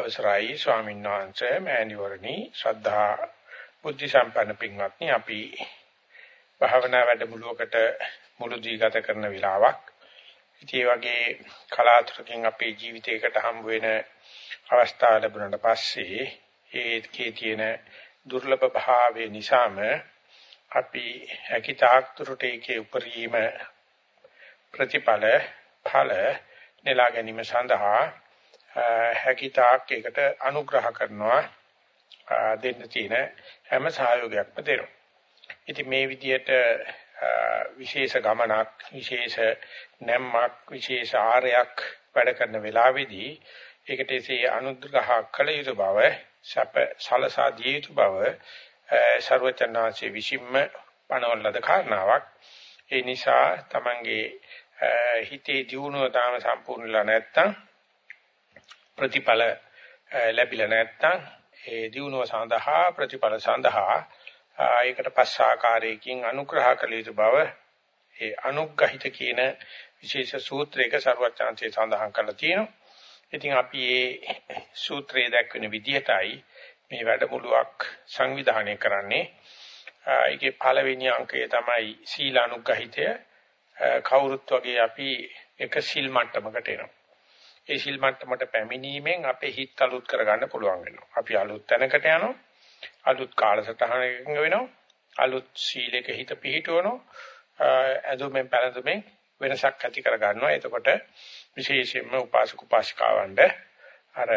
අවසරයි ස්වාමීන් වහන්සේ මෑණිවරණි ශ්‍රද්ධා බුද්ධ සම්පන්න පින්වත්නි අපි භාවනා වැඩමුළුවකට මුළු දී ගත කරන වෙලාවක්. ඉතින් වගේ කලාතුරකින් අපේ ජීවිතයකට හම්බ වෙන අවස්ථා ලැබුණාට පස්සේ ඒකේ තියෙන දුර්ලභ භාවය නිසාම අපි හැකිතාක් දුරට ඒකේ උපරිම ප්‍රතිඵල ඵල නෙලා ගැනීම සඳහා හැකිතාක් ඒකට අනුග්‍රහ කරනවා දෙන්න තියෙන හැම සහයෝගයක්ම දෙනවා. ඉතින් මේ විදිහට විශේෂ ගමනක් විශේෂ නැම්මක් විශේෂ ආරයක් වැඩ කරන වෙලාවේදී ඒකට එසේ අනුග්‍රහ කළ යුතු බව සැප සලසා දිය යුතු බව ਸਰවචනාංශයේ විසින්ම පනවලද කාරණාවක් ඒ නිසා තමන්ගේ හිතේ දියුණුව තාම සම්පූර්ණලා නැත්තම් ප්‍රතිඵල ලැබිලා නැත්තම් ඒ දියුණුව සඳහා ප්‍රතිඵල සඳහා ඒකට පස් ආකාරයකින් අනුග්‍රහ කළ යුතු බව ඒ අනුග්‍රහිත කියන විශේෂ සූත්‍රයක ਸਰවඥාන්සේ සඳහන් කරලා තියෙනවා. ඉතින් අපි මේ සූත්‍රයේ දක්වන විදිහටයි මේ වැඩමුළුවක් සංවිධානය කරන්නේ. ඒකේ පළවෙනි අංකය තමයි සීලානුග්‍රහිතය. කවුරුත් වගේ අපි එක සිල් මට්ටමකට එනවා. ඒ සිල් මට්ටමට පැමිණීමෙන් අපේ හිත අලුත් කරගන්න පුළුවන් වෙනවා. අපි අලුත් තැනකට යනවා. අලුත් කාලසටහනක වෙනවා. අලුත් සීලයක හිත පිහිටවනවා. ඇඳුමෙන් පැළඳුමෙන් වෙනසක් ඇති කර ගන්නවා. එතකොට විශේෂයෙන්ම උපාසක උපාසිකාවන්ට අර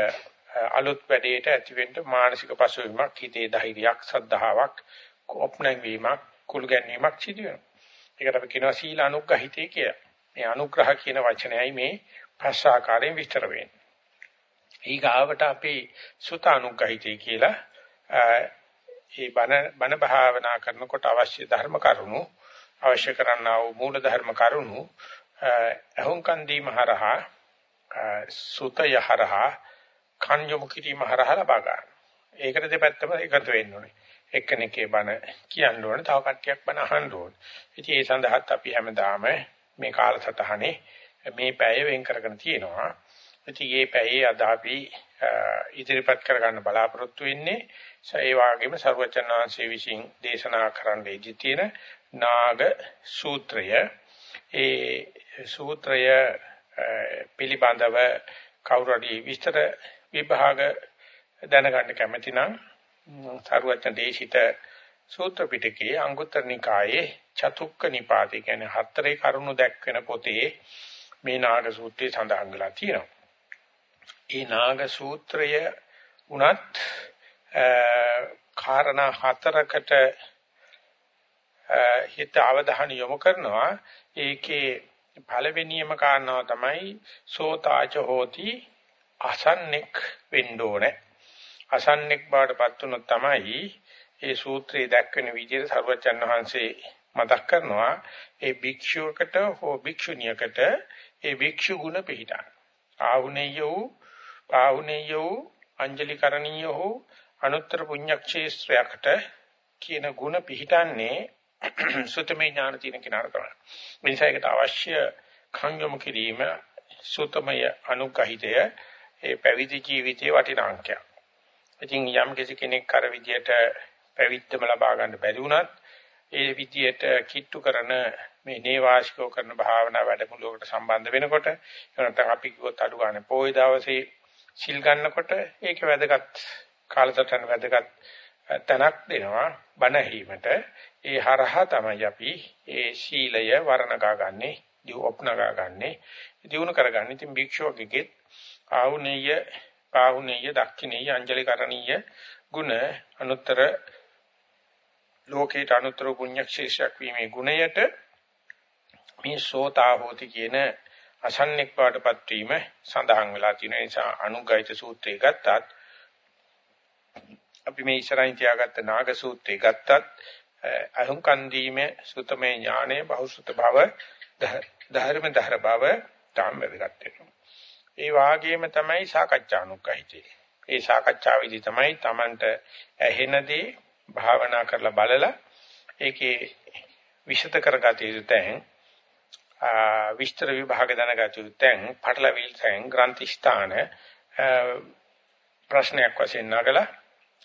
අලුත් වැඩේට ඇතිවෙන්න මානසික පසුබිමක් හිතේ ධෛර්යයක් සද්ධාාවක් කොප්ණක් වීමක් කුල් ගැනීමක් සිදු වෙනවා. ඒකට අපි කියනවා සීල අනුග්‍රහිතය කියලා. මේ අනුග්‍රහ කියන වචනයයි මේ පස් ආකාරයෙන් විස්තර වෙන්නේ. ඊගාවට අපි සුත අනුග්‍රහිතය කියලා ඒ බණ බණ භාවනා කරනකොට අවශ්‍ය ධර්ම කරුණු අවශ්‍ය කරන්නා වූ මූල ධර්ම කරුණු අහුම්කන් දීම හරහා සුතය හරහා කන් යොමු කිරීම හරහා ලබා ගන්න. ඒකට දෙපැත්තම එකතු වෙන්න ඕනේ. එක්කෙනෙක්ගේ බණ කියන්න ඕනේ, තව කට්ටියක් බණ අහන්න ඕනේ. ඉතින් ඒ සඳහාත් අපි හැමදාම මේ කාලසටහනේ මේ පැය වෙන් කරගෙන තියෙනවා. ඉතින් මේ පැයේ අද අපි ඉදිරිපත් කරගන්න බලාපොරොත්තු වෙන්නේ ඒ වගේම සර්වචන් වහන්සේ විසින් දේශනා කරන්න ඉදි තියෙන නාග සූත්‍රය. ඒ සූත්‍රය පිළිබඳව කවුරුහරි විස්තර විභාග දැනගන්න කැමති නම් සර්වචන් දේශිත සූත්‍ර පිටකයේ අංගුත්තර නිකායේ චතුක්ක නිපාතේ කියන්නේ හතරේ කරුණු දැක්වෙන පොතේ මේ නාග සූත්‍රය සඳහන් වෙලා තියෙනවා. ඒ නාග සූත්‍රය උනත් කාරණා හතරකට හිත අවධානය යොමු කරනවා. ඒකේ පළවෙනියම කාරණාව තමයි සෝතාච හෝති අසන්නෙක් වෙන්න ඕනේ. අසන්නෙක් බවටපත් වුණොත් තමයි ඒ සූත්‍රයේ දැක්වෙන විදිහට සර්වචන් වහන්සේ මතක් කරනවා ඒ භික්ෂුවකට හෝ භික්ෂුණියකට ඒ භික්ෂු ගුණ පිහිටා. ආහුනේය වූ ආහුනේය වූ අංජලි කරණීය වූ අනුත්තර පුණ්‍යක්ෂේත්‍රයකට කියන ගුණ පිහිටන්නේ සුතමේ ඥාන තියෙන කෙනාට තමයි. මිනිසයිකට අවශ්‍ය කංගම කිරීම සුතමය අනුගහිතය ඒ පැවිදි ජීවිතයේ වටිනාංකයක්. ඉතින් යම් කෙනෙක් කර විදියට පැවිද්දම ලබා ගන්න බැරි වුණත් ඒ විදියට කිට්ටු කරන මේ නේවාසිකව කරන භාවනා වැඩමුළුවකට සම්බන්ධ වෙනකොට නැත්නම් අපි කිව්වොත් අඩු ගන්න පොයි දවසේ සිල් ගන්නකොට ඒක වැදගත් කාලසටහන වැදගත් තනක් දෙනවා බණ ඇහිීමට. ඒ හරහා තමයි අපි ඒ සීලය වර්ණගා ගන්නෙ දිව ඔප්නගා ගන්නෙ දිනු කරගන්නේ. ඉතින් භික්ෂුවකෙත් ආහුනේය පාහුනේය දක්ඛිනේය අංජලි කරණීය ගුණ අනුත්තර ලෝකේට අනුත්තර පුණ්‍යක්ෂේත්‍රයක් වීමේ ගුණයට මේ සෝතා හෝති කියන අසන්නෙක් පාටපත් වීම සඳහන් වෙලා තියෙන නිසා අනුග්‍රහිත සූත්‍රය ගත්තත් අපි මේ ඉස්සරහින් තියාගත්ත නාග සූත්‍රය ගත්තත් අහුම්කන් දීමේ සුතමේ ඥානයේ බහුසුත භව ධර්ම ධර භව තාම වැදගත් වෙනවා. ඒ වාගේම තමයි සාකච්ඡානුග්‍රහිතේ. ඒ සාකච්ඡාවේදී තමයි Tamanට ඇහෙනදී භාවනා කරලා බලලා ඒකේ විෂත කරගත යුතු තැන් විස්තර විභාග දැනගත යුතු තැන් පටලවිල් තැන් ග්‍රන්ථි ස්ථාන ප්‍රශ්නයක් වශයෙන් නගලා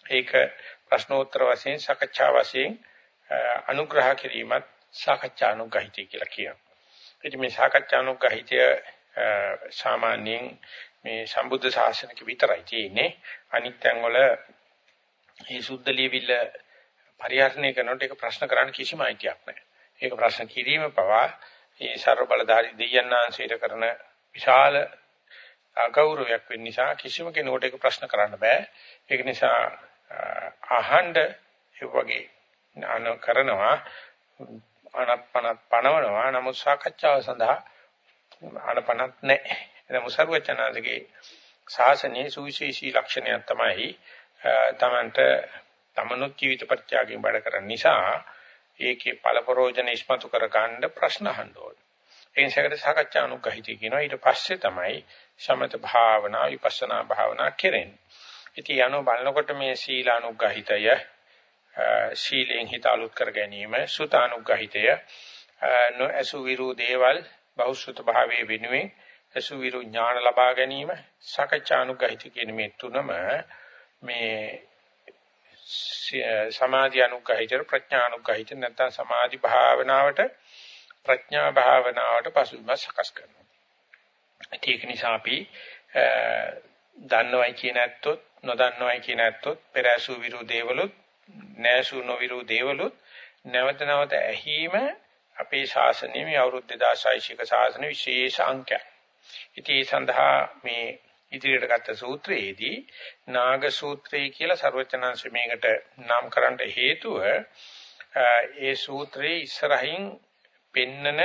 ඒක ප්‍රශ්නෝත්තර වශයෙන් සාකච්ඡා වශයෙන් අනුග්‍රහ කිරීමත් සාකච්ඡා අනුගහිතය කියලා කියනවා. ඉතින් මේ සාකච්ඡා අනුගහිතය සාමාන්‍යයෙන් මේ සම්බුද්ධ ශාසනයක විතරයි තියෙන්නේ. අනිත් තැන් වල මේ සුද්ධ ලියවිල්ල පරිහරණය කරනකොට ඒක ප්‍රශ්න කරන්න කිසිම අයිතියක් නැහැ. ඒක ප්‍රශ්න කිරීම පවා මේ ਸਰව බලධාරී දෙයයන්ාංශයට කරන විශාල අගෞරවයක් වෙන්න නිසා කිසිම කෙනෙකුට ඒක ප්‍රශ්න කරන්න බෑ. ඒක නිසා අහඬ ඒ වගේ අන කරනවා අනපනත් පනවනවා නමුත් සාකච්ඡාව සඳහා අනපනත් නැහැ. එතන මුසර්වචනාදගේ ශාසනයේ සුවිශේෂී ලක්ෂණයක් තමයි තමන්ට තමනුත් ජීවිත පරිත්‍යාගයෙන් වැඩ කරන නිසා ඒකේ පළපරෝජන ඉස්මතු කර ගන්න ප්‍රශ්න අහන්න ඕනේ. ඒ නිසාකට සාකච්ඡා අනුගහිතය කියනවා. ඊට පස්සේ තමයි සමත භාවනා විපස්සනා භාවනා කෙරෙන්නේ. ඉතින් යano බලනකොට මේ සීලානුගහිතය ශීලයෙන් හිත අලුත් කර ගැනීම සුතානුග්‍රහිතය නොඇසු විරු දේවල් බෞද්ධ භාවයේ වෙනුවෙන් ඇසු විරු ඥාන ලබා ගැනීම සකච්ඡානුග්‍රහිත කියන මේ තුනම මේ සමාධි අනුග්‍රහිත ප්‍රඥා අනුග්‍රහිත නැත්නම් සමාධි භාවනාවට ප්‍රඥා භාවනාවට පසුබිම සකස් කරනවා. ඒක නිසා අපි දන්නවයි කියන ඇත්තොත් නොදන්නවයි කියන ඇත්තොත් පෙරසු විරු දේවලුත් නෑසු නොවිරු දේවලුත් නැවත නැවත ඇහිම අපේ ශාසනයේ මේ අවුරුදු 2600ක ශාසන විශේෂ අංකයක්. ඉතින් ඒ සඳහා මේ ඉදිරියට ගත්ත සූත්‍රයේදී නාග සූත්‍රය කියලා ਸਰවචනංශ මේකට නම් කරන්න හේතුව ඒ සූත්‍රයේ ඉස්සරහින් පෙන්නන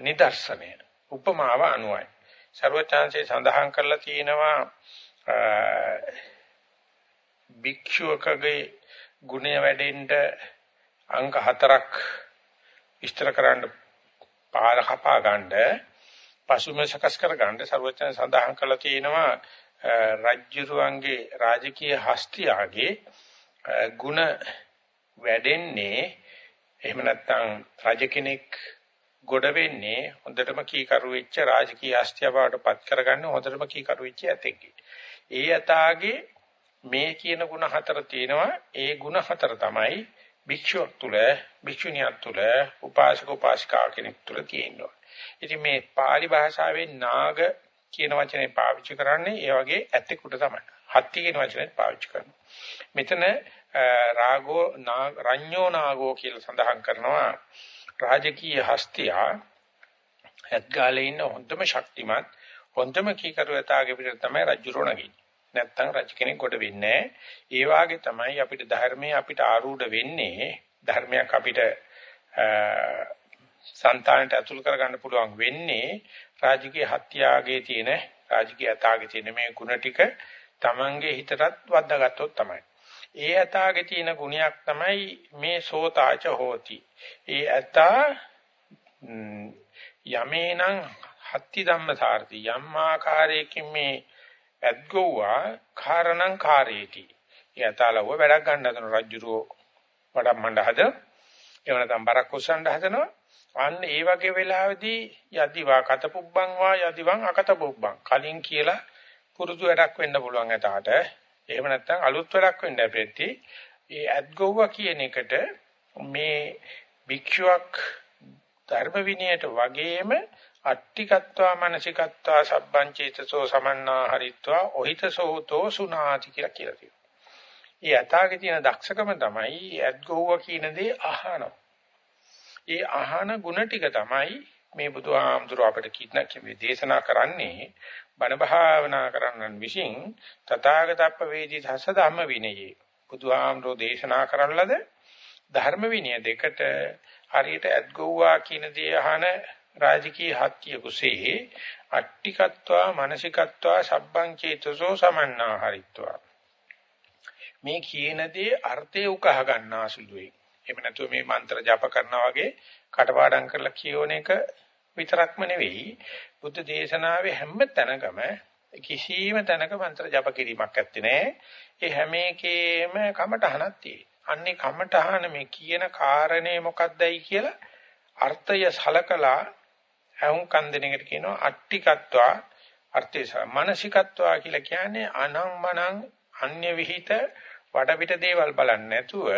නිදර්ශනය උපමාව අනුවයි. ਸਰවචනංශේ සඳහන් කරලා තියෙනවා භික්ෂුවකගේ ගුණය වැඩෙන්න අංක හතරක් විස්තර කරන්න පාර කපා ගන්නෑ පසුම සකස් කර ගන්න ਸਰවචන සඳහන් කළා තියෙනවා රජ්ජුරුවන්ගේ රාජකීය හස්තියාගේ ಗುಣ වැඩෙන්නේ එහෙම නැත්නම් රජ කෙනෙක් ගොඩ වෙන්නේ හොඳටම කීකරු වෙච්ච රාජකීය හස්තිය බවට පත් කරගන්න හොඳටම කීකරු වෙච්ච ඇතෙක්ගේ. ඒ යතාගේ මේ කියන ಗುಣ හතර තියෙනවා. ඒ ಗುಣ හතර තමයි භික්ෂුවක් තුල, භික්ෂුණියක් තුල, උපාසක උපාසිකා කෙනෙක් තුල තියෙනවා. ඉතින් මේ pāli භාෂාවේ නාග කියන වචනේ පාවිච්චි කරන්නේ ඒ වගේ ඇත්තෙකුට තමයි. හත්ති කියන වචනේ පාවිච්චි කරනවා. මෙතන රාගෝ රඤ්ඤෝ නාගෝ කියලා සඳහන් කරනවා රාජකීය හස්තියා ඇත්ගාලේ ඉන්න හොඳම ශක්තිමත් හොඳම කීකරුවතාවගේ පිට තමයි රජුරෝ නගින්නේ. නැත්තම් රජ කෙනෙක් කොට වෙන්නේ ඒ වාගේ තමයි අපිට ධර්මයේ අපිට ආරූඪ වෙන්නේ ධර්මයක් අපිට సంతానයට ඇතුල් කරගන්න පුළුවන් වෙන්නේ රාජකීය හත්යාගේ තියෙන රාජකීය අතාගේ තියෙන මේ ಗುಣ ටික තමන්ගේ හිතටත් වද්දාගත්තොත් තමයි. ඒ අතාගේ තියෙන ගුණයක් තමයි මේ සෝතාච හෝති. ඒ අතා යමේනම් හත්ති ධම්මසාරති යම් ආකාරයකින් මේ ඇද්ගොව්වා කාරණං කාරේටි. ඒ අතාලව වැඩක් ගන්න හදන රජුරෝ වඩම්මණ්ඩ හද. එවනතම් බරක් උස්සන්න හදනවා. අන්න ඒ වගේ වෙලාවෙදී යදිවා කතපුබ්බං වා යදිවං අකතපුබ්බං. කලින් කියලා පුරුදු වැඩක් වෙන්න පුළුවන් එතකට. එහෙම නැත්නම් අලුත් වැඩක් වෙන්න අපෙtti. ඒ ඇද්ගොව්වා කියන එකට මේ භික්ෂුවක් ධර්ම විනයට වගේම අට්ටිකත්වා මනසිකත්වා සබ්බං චේතසෝ සමන්නා හරිත්වා ඔහිතසෝතෝ සුනාති කියලා කියලා තියෙනවා. ඒ යථාගේ තියෙන දක්ෂකම තමයි ඇද්ගොව්ව කියන දේ අහනවා. ඒ අහන ಗುಣ ටික තමයි මේ බුදුහාමුදුරුව අපිට කියන කිව්වේ දේශනා කරන්නේ. බණ භාවනා කරන්නන් විසින් තථාගතප්ප වේදී දස ධම්ම විනයේ බුදුහාමුදුරුව දේශනා කරන ලද ධර්ම විනය දෙකට හරියට ඇද්ගොව්වා කියන දේ අහන රාජකී හත්‍ය කුසේ අට්ටිකත්වා මානසිකත්වා සබ්බං චේතසෝ සමන්නා හරිත්වා මේ කියන දේ අර්ථය උකහා ගන්නා සුළුයි. එහෙම නැතුව මේ මන්ත්‍ර ජප කරනවා වගේ කටපාඩම් කරලා කියවන එක විතරක්ම නෙවෙයි. බුද්ධ දේශනාවේ හැම තැනකම කිසියම් තැනක මන්ත්‍ර ජප කිරීමක් ඇත්තේ නැහැ ඒ හැම එකේම කමටහනක් තියෙනවා අන්නේ කමටහන මේ කියන කාරණේ මොකක්දයි කියලා අර්ථය සලකලා ඇහුම් කන් දෙන එකට කියනවා අට්ටිකත්වා. අර්ථය මානසිකත්වා කියලා කියන්නේ අනංමනං අන්‍ය විහිිත වඩපිට දේවල් බලන්නේ නැතුව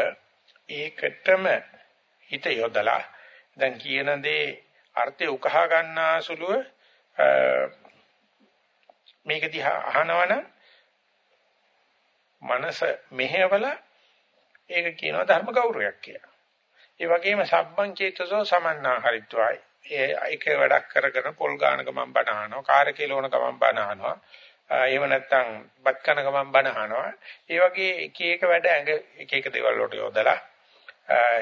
ඒකටම හිත යොදලා දැන් කියන දේ අර්ථය උකහා ගන්නාසුලුව මේක දිහා අහනවනම් මනස මෙහෙवला ඒක කියනවා ධර්ම ගෞරවයක් කියලා. ඒ වගේම සබ්බං චේතසෝ සමන්නාහරිත්වයි. ඒ එක වැඩක් කරගෙන පොල් ගානක මම බනහනවා, කාර් කෙලවන ගමන් බනහනවා. එහෙම නැත්නම් බත් කන ගමන් බනහනවා. ඒ වගේ එක එක වැඩ ඇඟ එක එක දේවල් වලට යොදලා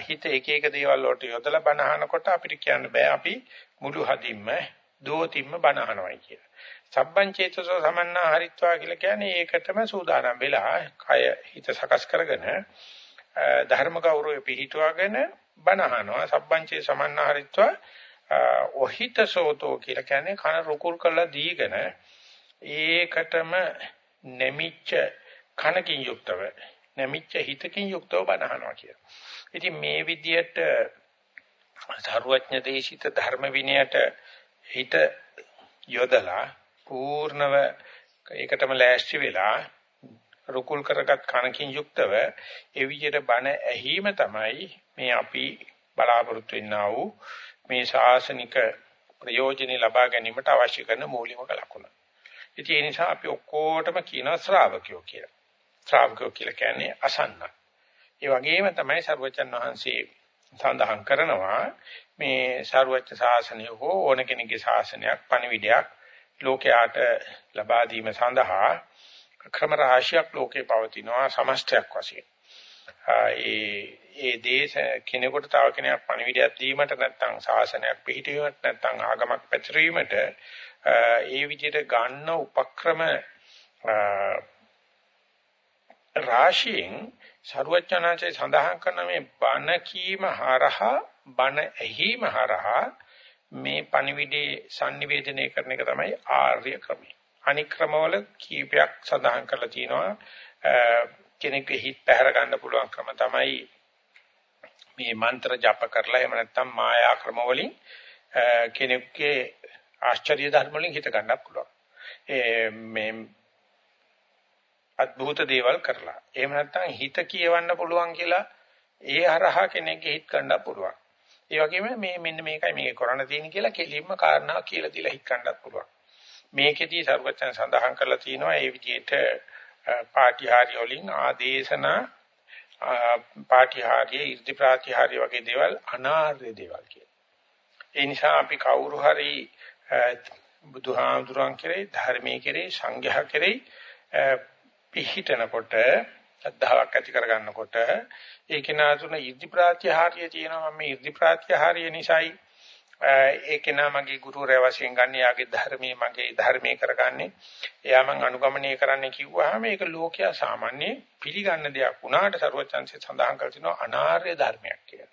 හිත එක එක දේවල් වලට යොදලා බනහනකොට අපිට කියන්න බෑ අපි මුළු හදින්ම දෝතිම්ම බනහනවයි කියලා. සබ්බං චේතසෝ සමන්නා හරිත්වා කියලා කියන්නේ ඒකටම සූදානම් වෙලා කය හිත සකස් කරගෙන ධර්ම ගෞරවය පිහිටුවාගෙන බනහනවා සබ්බං චේ සමන්නා හරිත්වා ඔහිතසෝතෝ කියලා කියන්නේ කන රුකුල් කරලා දීගෙන ඒකටම නැමිච්ච කනකින් යුක්තව නැමිච්ච හිතකින් යුක්තව බනහනවා කියලා. ඉතින් මේ විදියට සර්වඥ දේශිත ධර්ම විනයට හිත යොදලා පූර්ණව ඒකටම ලෑස්ති වෙලා රුකුල් කරගත් කනකින් යුක්තව ඒ විදිහට බණ ඇහිම තමයි මේ අපි බලාපොරොත්තු වෙන්නා වූ මේ ශාසනික ප්‍රයෝජනෙ ලබා ගැනීමට අවශ්‍ය කරන මූලිකම ලකුණ. ඉතින් ඒ නිසා අපි ඔක්කොටම කියනවා ශ්‍රාවකයෝ කියලා. ශ්‍රාවකයෝ කියලා කියන්නේ අසන්න. ඒ වගේම තමයි සර්වචන් වහන්සේ සඳහන් කරනවා මේ සර්වච්ඡ ශාසනය හෝ ඕන කෙනෙකුගේ ශාසනයක් පණිවිඩයක් ලෝකයාට ලබා දීම සඳහා ක්‍රම රාශියක් ලෝකේ පවතිනවා සමස්තයක් වශයෙන්. ඒ ඒ දේශ කෙනෙකුට තව කෙනෙක් පණිවිඩයක් දීමට නැත්නම් ශාසනයක් පිළිහිටීමට නැත්නම් ආගමක් පැතිරීමට ඒ විදිහට ගන්න උපක්‍රම රාශියෙන් ਸਰුවචනාචේ සඳහන් කරන මේ බණ කීම හරහා බණ ඇහිම හරහා මේ පණිවිඩේ sannivedanaya කරන එක තමයි ආර්ය ක්‍රමය. අනික් ක්‍රමවල කීපයක් සඳහන් කරලා තියෙනවා. කෙනෙකුගේ හිත පැහැර ගන්න පුළුවන් ක්‍රම තමයි මේ මන්ත්‍ර ජප කරලා එහෙම නැත්නම් මායා ක්‍රම වලින් කෙනෙකුගේ ආශ්චර්ය ධර්ම වලින් හිත ගන්නත් පුළුවන්. ඒ මේ අద్భుත දේවල් කරලා. එහෙම නැත්නම් හිත කියවන්න පුළුවන් කියලා ඒ හරහා කෙනෙක්ගේ හිත ගන්න පුළුවන්. ඒ වගේම මේ මෙන්න මේකයි මේක කරන්න තියෙන කියලා කෙලින්ම කාරණා කියලා දීලා හිත ගන්නත් පුළුවන්. මේකෙදී සර්වචන සඳහන් කරලා තියෙනවා ඒ විදිහට පාටිහාරි වලින් ආදේශන පාටිහාරි ඉර්ධි ප්‍රාතිහාරි වගේ දේවල් අනාර්ය දේවල් කියලා. ඒ නිසා අපි කවුරු හරි බුදුහාමුදුරන් කෙරේ ධර්මයේ කෙරේ සංඝයා කෙරේ පිහිටනකොට ශ්‍රද්ධාවක් ඇති කරගන්නකොට ඒක නාතුන ඉර්ධි ප්‍රාත්‍යහාරය තියෙනවා මම මේ ඉර්ධි ප්‍රාත්‍යහාරය නිසායි ඒක නා මගේ ගුරුවරයා වශයෙන් ගන්න යාගේ ධර්මයේ මගේ ධර්මයේ කරගන්නේ එයා මං අනුගමනය කරන්න කිව්වහම ඒක ලෝකයා සාමාන්‍ය පිළිගන්න දෙයක් වුණාට ਸਰවචන්සේ සඳහන් කර තිනවා අනාර්ය ධර්මයක් කියලා.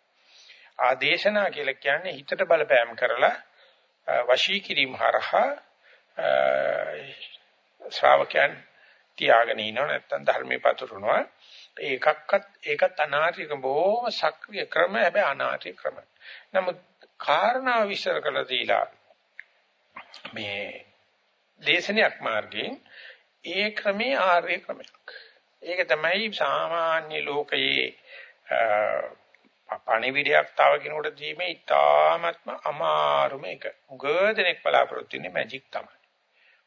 ආදේශනා කියලා කියන්නේ හිතට බලපෑම් කරලා වශී කිරීම හරහා ශ්‍රාවකයන් තියාගෙන ඉනව නැත්තම් ධර්මයේ පතුරනවා ඒකක්වත් ඒකත් අනාර්යක බොහොම සක්‍රිය ක්‍රම හැබැයි අනාර්ය ක්‍රම. නමුත් කාරණා විශ්සර කළ දීලා මේ දේශනයක් මාර්ගයෙන් ඒ ක්‍රමේ ආර්ය ක්‍රමයක්. ඒක තමයි සාමාන්‍ය ලෝකයේ පණිවිඩයක් තව කෙනෙකුට දීමේ ඉතාමත්ම අමාරුම එක. උගදෙනෙක් බලාපොරොත්තු වෙන්නේ මැජික් තමයි.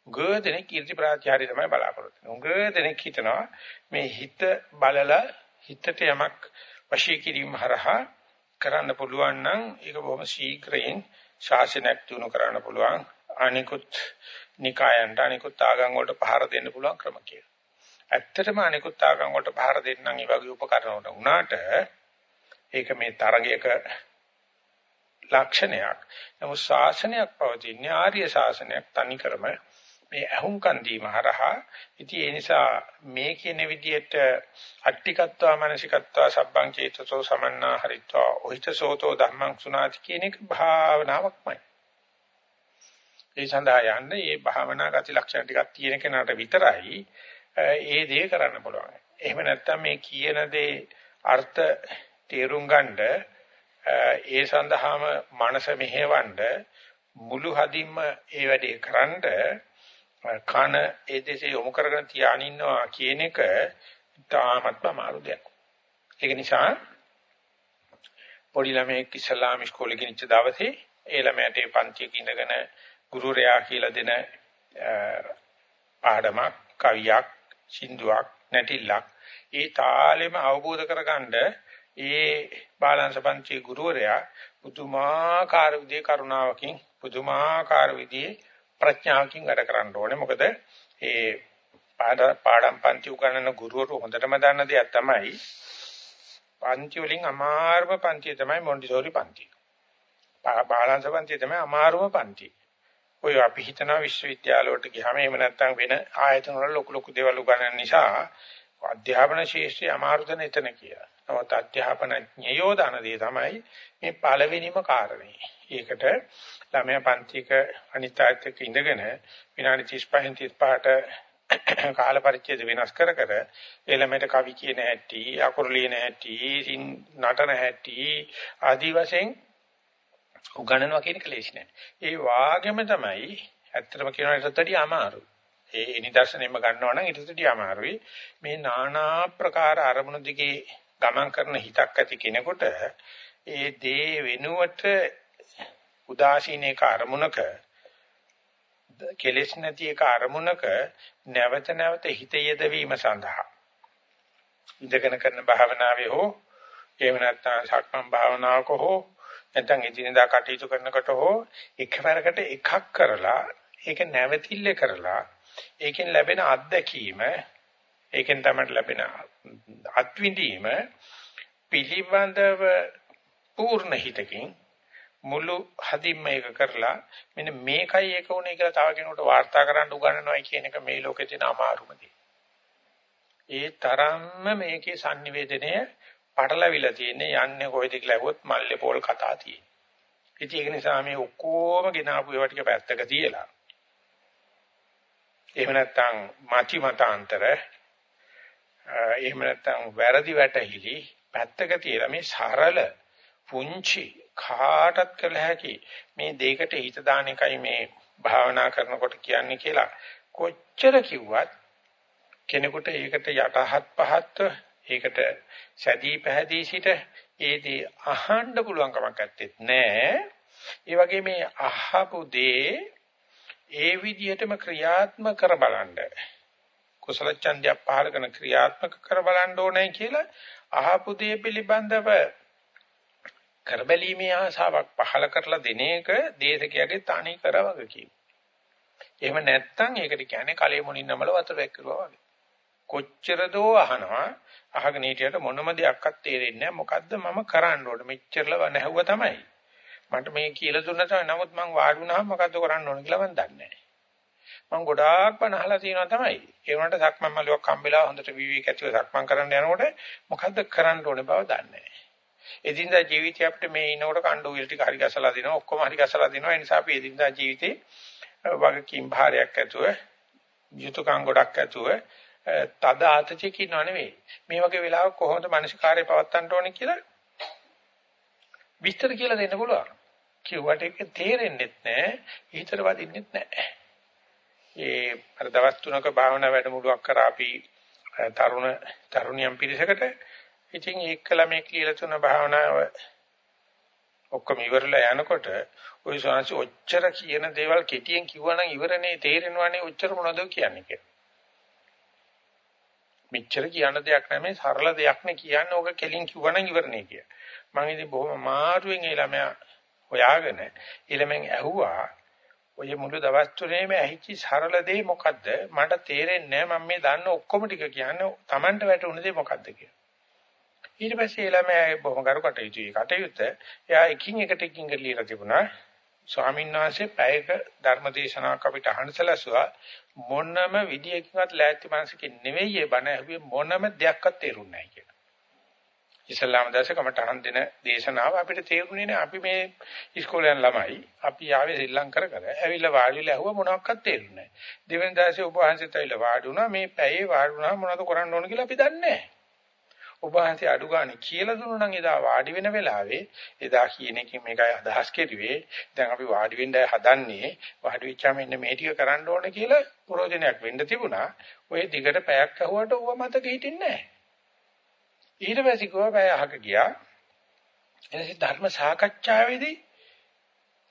උගදෙනෙක් කීර්ති ප්‍රාත්‍යාරය තමයි බලාපොරොත්තු වෙන්නේ. උගදෙනෙක් හිතනවා මේ හිත බලලා හිතට යමක් වශී කිරීම හරහා කරන්න පුළුවන් නම් ඒක බොහොම ශීඝ්‍රයෙන් ශාසනයක් තුන කරන්න පුළුවන්. අනිකුත් නිකායන්ට අනිකුත් ආගම් වලට පහර දෙන්න පුළුවන් ක්‍රම කියලා. ඇත්තටම අනිකුත් ආගම් වලට පහර දෙන්න නම් මේ වගේ උපකරණ වලට උනාට ඒක මේ තරගයක ලක්ෂණයක්. නමුත් ශාසනයක් පවතින ආර්ය ශාසනයක් තනිකරම මේ අහුම්කන් දීම හරහා ඉතින් ඒ නිසා මේ කියන විදිහට අට්ටිකත්වා මානසිකත්වා සබ්බං චේතසෝ සමන්නා හරිත්වා ඔහිතසෝතෝ ධම්මං සුනාති කියන එක භාවනාවක්මයි. ඒ සඳහා යන්නේ මේ භාවනා ගති ලක්ෂණ ටිකක් තියෙන කෙනාට විතරයි ඒ දේ කරන්න පුළුවන්. එහෙම නැත්නම් මේ කියන දේ අර්ථ තේරුම් ගන්නද ඒ සඳහාම මනස මෙහෙවන්න මුළු හදින්ම ඒ වැඩේ කරන්න කන ඒ දෙසේ යොමු කරගෙන තියාගෙන ඉන්නවා කියන එක තාමත්ම අමාරු දෙයක්. ඒක නිසා පොඩි ළමයෙක් ඉස්ලාම ඉස්කෝලේ ගිනිච්ච දවසේ ඒ ළමයාට ඒ පන්තියක ඉඳගෙන ගුරුරයා කියලා දෙන පාඩමක් කවියක් සින්දුවක් නැටිල්ලක් ඒ තාලෙම අවබෝධ කරගන්න ඒ බාලංශ පන්ති ගුරුවරයා පුදුමාකාර විදිහේ කරුණාවකින් පුදුමාකාර විදිහේ ප්‍රඥාවකින් වැඩ කරන්න ඕනේ මොකද ඒ පාඩම් පන්ති උගන්වන ගුරුවරු හොඳටම දන්න දෙයක් තමයි පන්ති වලින් අමාරුම පන්තිය තමයි මොන්ටිසෝරි පන්තිය. බාලංශ පන්තිය තමයි අමාරුම පන්තිය. ඔය අපි හිතනවා විශ්වවිද්‍යාල වලට ගියාම එහෙම නැත්නම් වෙන ආයතන වල ලොකු ලොකු දේවල් උගන්වන නිසා අධ්‍යාපන ශාස්ත්‍රය අමාරු දෙන එතන කියලා. නමුත් අධ්‍යාපන ඥයෝදානදී තමයි මේ පළවෙනිම කාරණේ. ඒකට ළමයා පන්තික අනිත් ආයතක ඉඳගෙන විනාඩි 35 35ට කාල පරිච්ඡේද වෙනස් කර කර එළමෙට කවි කියන හැටි, අකුරු ලියන හැටි, නටන හැටි ආදී වශයෙන් උගන්වනවා කියන කලේශ නෑ. ඒ වාගෙම තමයි ඇත්තටම කියනවා ඊටත් වැඩිය අමාරු. ඒ නිදර්ශනෙම ගන්නවා නම් ඊටත් වැඩිය අමාරුයි. මේ নানা ප්‍රකාර අරමුණු දිගේ ගමන් කරන හිතක් ඇති කෙනෙකුට ඒ දේ වෙනුවට උදාසීන එක අරමුණක කෙලෙස් නැති එක අරමුණක නැවත නැවත හිත යෙදවීම සඳහා. ඉඳගෙන කරන භාවනාවේ හෝ එහෙම නැත්නම් සක්මන් භාවනාවක හෝ නැත්නම් එදිනදා කටයුතු කරනකොට හෝ එකවරකට එකක් කරලා ඒක නැවතිල්ල කරලා ඒකෙන් ලැබෙන අත්දැකීම ඒකෙන් තමයි ලැබෙන අත්විඳීම පිළිබඳව පූර්ණ හිතකින් මුළු හදින්ම ඒක කරලා මෙන්න මේකයි ඒක උනේ කියලා තව කෙනෙකුට වාර්තා කරන්න උගන්වනවා කියන එක මේ ලෝකේ තියෙන අමාරුම දේ. ඒ තරම්ම මේකේ sannivedanaya පටලවිලා තියෙන්නේ යන්නේ කොයිද කියලා ඇහුවොත් මල්ලේ පොල් කතා තියෙන්නේ. ඉතින් ඒක නිසා මේ ඔක්කොම ගෙනාවු ඒවා ටික පැත්තක තියලා. එහෙම නැත්නම් මාචි මතාන්තර එහෙම නැත්නම් වැරදි වැටහිලි පැත්තක තියලා මේ සරල පුංචි කාටත් කළ හැකි මේ දෙයකට හිත දාන එකයි මේ භාවනා කරනකොට කියන්නේ කියලා කොච්චර කිව්වත් කෙනෙකුට ඒකට යටහත් පහත් ඒකට සැදී පැහැදී සිට ඒදී අහන්න පුළුවන් කමක් නැත්තේත් නෑ. ඒ වගේ මේ අහපු දේ ඒ විදිහටම ක්‍රියාත්මක කර බලන්න. කුසල ඡන්දය පහල කරන ක්‍රියාත්මක කර බලන්න ඕනේ කියලා අහපු දේ පිළිබඳව කරබැලීමේ ආසාවක් පහල කරලා දෙන එක දේශකයාගේ තනි කරවගකීම. එහෙම නැත්නම් ඒකට කියන්නේ කලෙ මොනින් නමල වතුර වැක්කරුවා වගේ. කොච්චර දෝ අහනවා අහගෙන හිටියට මොනම දෙයක්වත් තේරෙන්නේ නැහැ. මොකද්ද මම කරන්න ඕනේ? මෙච්චරලව නැහුවා තමයි. මට මේ කියලා දුන්නා තමයි. නමුත් මං වාඩි වුණාම මොකද්ද කරන්න ඕනේ කියලා මං දන්නේ නැහැ. මං ගොඩාක් බණ අහලා තියෙනවා තමයි. ඒ වුණාට සක්මන් මළුවක් හම්බෙලා හොඳට විවේක ඇතිව සක්මන් කරන්න යනකොට මොකද්ද කරන්න ඕනේ බව දන්නේ නැහැ. එදිනදා ජීවිතේ අපිට මේ ඉනකොට කණ්ඩු විල් ටික හරි ගසලා දෙනවා ඔක්කොම හරි ගසලා දෙනවා. ඒ නිසා අපි එදිනදා ජීවිතේ වගකීම් භාරයක් ඇතුව යුතුයකම් ගොඩක් ඇතුව තද ආතතියක ඉන්නව නෙවෙයි. මේ වගේ වෙලාවක කොහොමද මානසිකාරය පවත්වන්න ඕනේ කියලා විස්තර කියලා දෙන්න පුළුවන්. කිව්වට ඒක තේරෙන්නේ නැහැ හිතට වදින්නෙත් නැහැ ඒ අර දවස් තුනක භාවනා වැඩමුළුවක් කරා අපි තරුණ තරුණියන් පිරිසකට ඉතින් ඒකලා මේ කියලා තුන භාවනාව ඔක්කොම ඉවරලා යනකොට ওই ශාංශ ඔච්චර කියන දේවල් කෙටියෙන් කිව්වනම් ඉවරනේ තේරෙනවනේ ඔච්චර මොනවද කියන්නේ කියලා. මෙච්චර කියන දෙයක් නෙමෙයි සරල දෙයක් නේ කියන්නේ ඕක කෙලින් කිව්වනම් ඉවරනේ කිය. මම ඉතින් බොහොම මාරුවෙන් ඒ ළමයා හොයාගෙන ඊළමෙන් ඇහුවා ඔය මුළු දවස් තුනේම ඇහිච්ච සරල දේ මොකද්ද? මට තේරෙන්නේ නැහැ මම මේ දන්න ඔක්කොම ටික කියන්නේ Tamanට වැටුණ දේ මොකද්ද කියලා. ඊට පස්සේ ළමයා බොහොම කරු කටයුතු කටයුත්ත එයා එකින් එකට එකින් ලියලා තිබුණා ස්වාමීන් වහන්සේ පැයක ධර්ම දේශනාවක් අපිට අහන්නසලසුවා මොනම විදියකින්වත් ලෑස්ති මනසකින් නෙවෙයි ඒ බණ ඇහුවේ මොනම දෙයක්වත් තේරුන්නේ නැහැ කියලා. ඉස්ලාම දශකමට අහන් දෙන දේශනාව අපිට තේරුනේ නැහැ. අපි මේ ඉස්කෝලේ යන ළමයි අපි ආවේ ශ්‍රී ලංකාව කර. ඇවිල්ලා වාඩිලා ඇහුවා මොනවක්වත් තේරුන්නේ නැහැ. දෙවෙනි දාසේ උපවාසෙත් ඇවිල්ලා වාඩි වුණා මේ පැයේ වාඩි වුණා මොනවද කරන්න ඕන කියලා අපි දන්නේ නැහැ. ඔබ වහන්සේ අඩු ගන්න කියලා දුන්නා නම් එදා වාඩි වෙන වෙලාවේ එදා කියන එකකින් මේකයි අදහස් කෙරුවේ. දැන් අපි වාඩි වෙන්නයි හදන්නේ. වාඩි වෙච්චාම ඉන්න මේ ටික කරන්න ඕනේ කියලා ප්‍රෝජනයක් වෙන්න තිබුණා. ඔය දිගට පැයක් ඇහුවට ඌව මතක හිටින්නේ නැහැ. ඊට පස්සේ කෝ පැය අහක ගියා. එනිසා ධර්ම සාකච්ඡාවේදී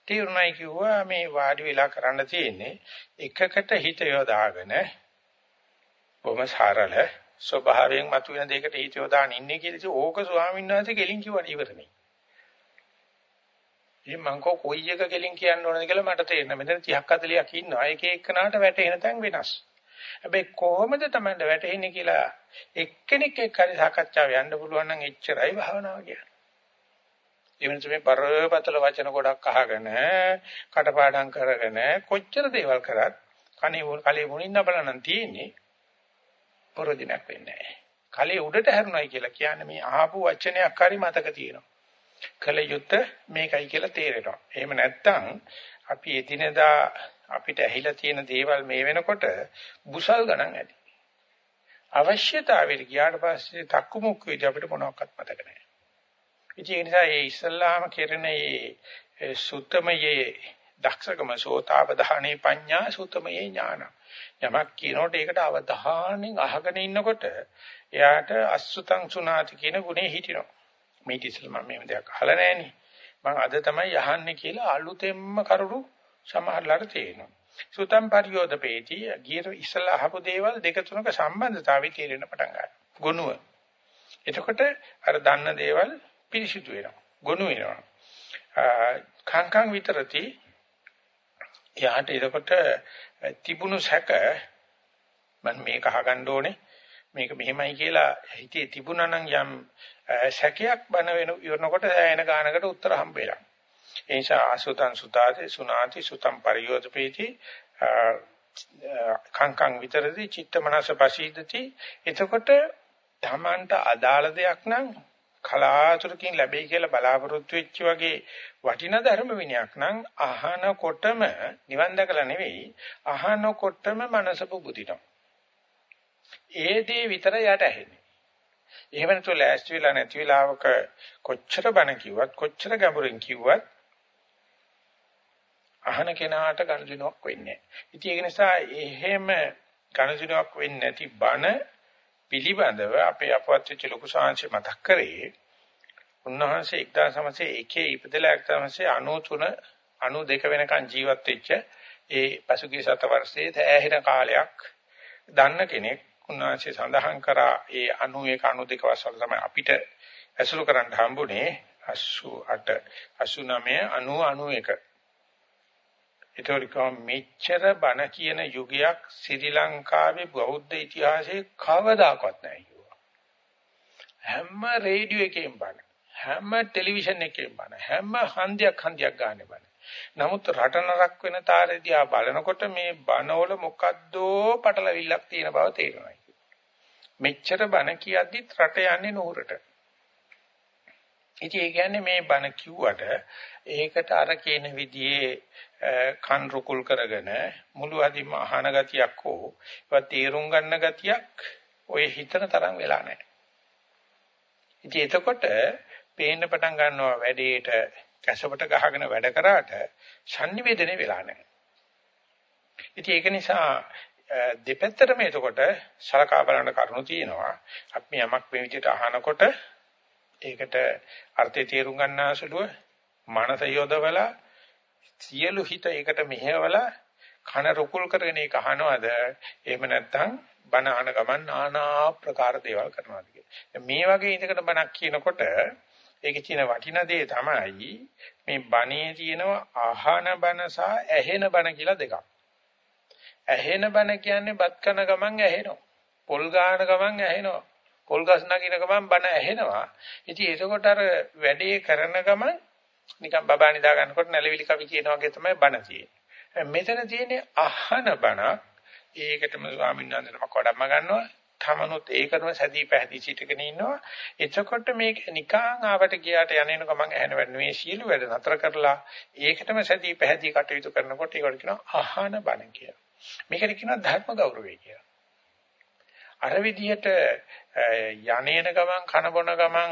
තීරණයි කිව්වා මේ වාඩි වෙලා කරන්න තියෙන්නේ එකකට හිත යොදාගෙන බොහොම සරල ස්වභාවයෙන් මතුවෙන දෙයකට හිත යොදාගෙන ඉන්නේ කියලා ඕක ස්වාමීන් වහන්සේ කෙලින් කිව්වට ඉවරනේ. ඉතින් මං කෝ කොයි එක කෙලින් කියන්න ඕනද කියලා මට තේරෙනවා. මෙතන 30ක් 40ක් ඉන්නවා. එක එකනාට වැටෙන තැන් වෙනස්. හැබැයි කොහොමද Tamanට වැටෙන්නේ කියලා එක්කෙනෙක් එක්ක හරි සාකච්ඡාව යන්න පුළුවන් නම් එච්චරයි භාවනාව කියන්නේ. එවනස මේ බරපතල වචන ගොඩක් අහගෙන කටපාඩම් කරගෙන කොච්චර දේවල් කරත් කණේ කලේ මුණින්න බලන්න තියෙන්නේ පොරොදිනක් වෙන්නේ නැහැ. කලේ උඩට හැරුණයි කියලා කියන්නේ මේ අහපු වචනයක් හරි මතක තියෙනවා. කල යුත්ත මේකයි කියලා තේරෙනවා. එහෙම නැත්නම් අපි එදිනදා අපිට ඇහිලා තියෙන දේවල් මේ වෙනකොට බුසල් ගණන් ඇති. අවශ්‍යතාවයට ගියාට පස්සේ තක්කු මුක්ක විදිහ අපිට මොනවක්වත් මතක නැහැ. ඉතින් ඒ නිසා මේ ඉස්සල්ලාම කෙරෙන මේ සුත්තමයේ දක්ෂකම සෝතාපදානේ පඤ්ඤා සුත්තමයේ ඥාන. යමක් කියනකොට ඒකට අවධානයෙන් අහගෙන ඉන්නකොට එයාට අසුතං සුනාති කියන ගුණේ හිටිනවා. මේ ඉතිසල මම මේ දෙයක් අහලා නැහෙනි. මම අද තමයි අහන්නේ කියලා අලුතෙන්ම කරුණු සමහරලාට තේරෙනවා. සුතම් පරියෝදපේති ගියර ඉස්සලා අහපු දේවල් දෙක තුනක සම්බන්ධතාවය තේරෙන්න පටන් ගන්නවා. ගුණුව. එතකොට අර දන්න දේවල් පිරිසිදු වෙනවා. ගොනු වෙනවා. කංකං විතරති එයාට එතකොට තිබුණු සැක මම මේක අහගන්න ඕනේ මේක මෙහෙමයි කියලා හිතේ තිබුණා නම් යම් සැකයක් බන වෙන ඉවරනකොට එන ගානකට උත්තර හම්බෙලා. ඒ නිසා අසුතං සුතාති සුනාති සුතං පරියෝධපේති කංකං විතරදී චිත්ත මනස පසීදති එතකොට තමන්ට අදාළ දෙයක් නම් කලාතුරකින් ලැබෙයි කියලා බලාපොරොත්තු වෙච්ච වගේ වටිනා ධර්ම විනයක් නම් අහනකොටම නිවන් දැකලා නෙවෙයි අහනකොටම මනස පුබුදිනවා. ඒ දේ විතර යට ඇහෙන්නේ. එහෙම නැතුව ලෑස්ති වෙලා නැති වෙලාවක කොච්චර බණ කිව්වත් කොච්චර ගැඹුරින් කිව්වත් අහන කෙනාට ගනුදෙනුවක් වෙන්නේ නැහැ. ඉතින් ඒක නිසා එහෙම ගනුදෙනුවක් වෙන්නේ නැති බණ පිළිබඳව අපේ අපවත් වෙච්ච ලොකු ශාංශය මතක් කරේ උන්වහන්සේ 1901 ඉපදලා 1993 92 වෙනකන් ජීවත් වෙච්ච ඒ පසුගිය සත වර්ෂයේ තෑහෙන කාලයක් දන්න කෙනෙක් උන්වහන්සේ සඳහන් කරා ඒ 91 92 වසර තමයි අපිට ඇසුරු කරන්න හම්බුනේ 88 89 90 91 ඒතකොට මෙච්චර බණ කියන යුගයක් ශ්‍රී ලංකාවේ බෞද්ධ ඉතිහාසයේ කවදාකවත් නැහැ කිව්වා. හැම රේඩියෝ එකෙන් බණ, හැම ටෙලිවිෂන් එකෙන් බණ, හැම හන්දියක් හන්දියක් ගන්න බණ. නමුත් රට නරක් වෙන තාරේදී බලනකොට මේ බණවල මොකද්දෝ පටලවිල්ලක් තියෙන බව තේරෙනවා. මෙච්චර බණ කියද්දිත් රට යන්නේ නూరుට. ඉතින් ඒ කියන්නේ මේ බණ කිව්වට ඒකට අර කියන විදිහේ කන් රුකුල් කරගෙන මුළු අදින්ම අහන ගතියක් හෝ ඒවා තේරුම් ගන්න ගතියක් ඔය හිතන තරම් වෙලා නැහැ. ඉතින් එතකොට පේන්න පටන් ගන්නවා වැඩේට කැසපට ගහගෙන වැඩ කරාට sannivedane වෙලා නැහැ. ඉතින් ඒක නිසා දෙපැත්තටම එතකොට සලකා බලන කරුණු තියෙනවා. අපි යමක් මේ විදිහට අහනකොට ඒකට අර්ථය තේරුම් ගන්නාසුලුව මනස යොදවලා සියලු හිත ඒකට මෙහෙवला කන රුකුල් කරගෙන ඒක අහනවද එහෙම නැත්නම් බණ අහන ගමන් নানা ප්‍රකාර දේවල් කරනවාද කියලා. මේ වගේ ඉඳකට බණක් කියනකොට ඒකේ තියෙන වටිනා දේ තමයි මේ බණේ තියෙනවා අහන බණ සහ ඇහෙන බණ කියලා දෙකක්. ඇහෙන බණ කියන්නේ බත් කන ගමන් ඇහෙනවා. පොල් ගාන ගමන් ඇහෙනවා. පොල් ගස් නගින ගමන් බණ ඇහෙනවා. ඉතින් ඒකකොට අර වැඩේ කරන ගමන් නිකන් බබා නිදා ගන්නකොට නැලවිලි කවි කියන වගේ තමයි බණ තියෙන්නේ. මෙතන තියෙන්නේ අහන බණ. ඒකටම ස්වාමීන් වහන්සේනමක් වඩම්ම ගන්නවා. තමනුත් ඒකටම සැදී පැහැදී සිටගෙන ඉන්නවා. එතකොට මේක නිකං ආවට ගියාට යන්නේන ගමන් ඇහෙන වැඩ නෙවෙයි සීල වැඩ නතර කරලා ඒකටම සැදී පැහැදී කටයුතු කරනකොට ඒකට කියනවා අහන බණ කියලා. මේකට කියනවා ධර්ම ගෞරවය කියලා. අර විදිහට යන්නේන ගමන් කන බොන ගමන්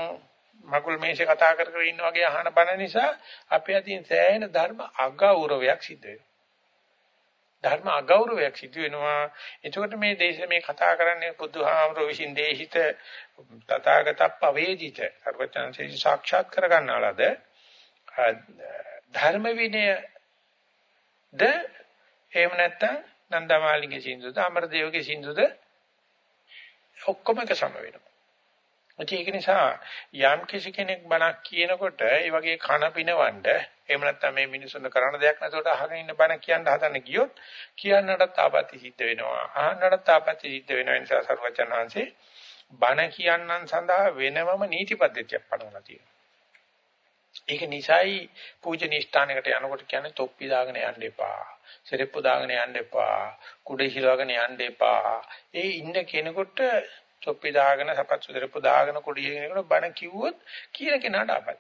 මකුල් මේෂේ කතා කර කර ඉන්න වගේ අහන බණ නිසා අපේ අතින් සෑහෙන ධර්ම අගෞරවයක් සිද්ධ වෙනවා. ධර්ම අගෞරවයක් සිදු වෙනවා. එතකොට මේ දේශ මේ කතා කරන්නේ බුදුහාමරෝ විසින් දේහිත තථාගතප්ප වේදිත සර්වචන්සේ සාක්ෂාත් කරගන්නාලාද ධර්ම විනය ද එහෙම නැත්නම් නන්දමාලිගේ සින්දුද අමරදේවගේ සින්දුද ඔක්කොම එක සම වෙනවා. ඒක නිසා යම් කිසි කෙනෙක් බණක් කියනකොට ඒ වගේ කන පිනවන්න එහෙම නැත්නම් මේ මිනිසුන් කරන දෙයක් නැතුවට අහගෙන ඉන්න බණ කියන්න හදන්න ගියොත් කියන්නටත් ආපත්‍ය සිද්ධ වෙනවා. අහන්නටත් ආපත්‍ය සිද්ධ වෙනවා නිසා සරුවචන් වහන්සේ බණ කියන්නන් සඳහා වෙනමම නීති පද්ධතියක් පනවලා තියෙනවා. ඒක නිසායි පූජනීය ස්ථානයකට යනකොට කියන්නේ තොප්පි දාගෙන යන්න එපා. සෙරෙප්පු දාගෙන යන්න එපා. කුඩ හිලවගෙන යන්න එපා. ඒ ඉන්න කෙනෙකුට තොප්පි දාගෙන සපත්තු සෙරෙප්පු දාගෙන කුඩ හිලගෙනකොට බණ කිව්වොත් කියන කෙනාට ආපත්.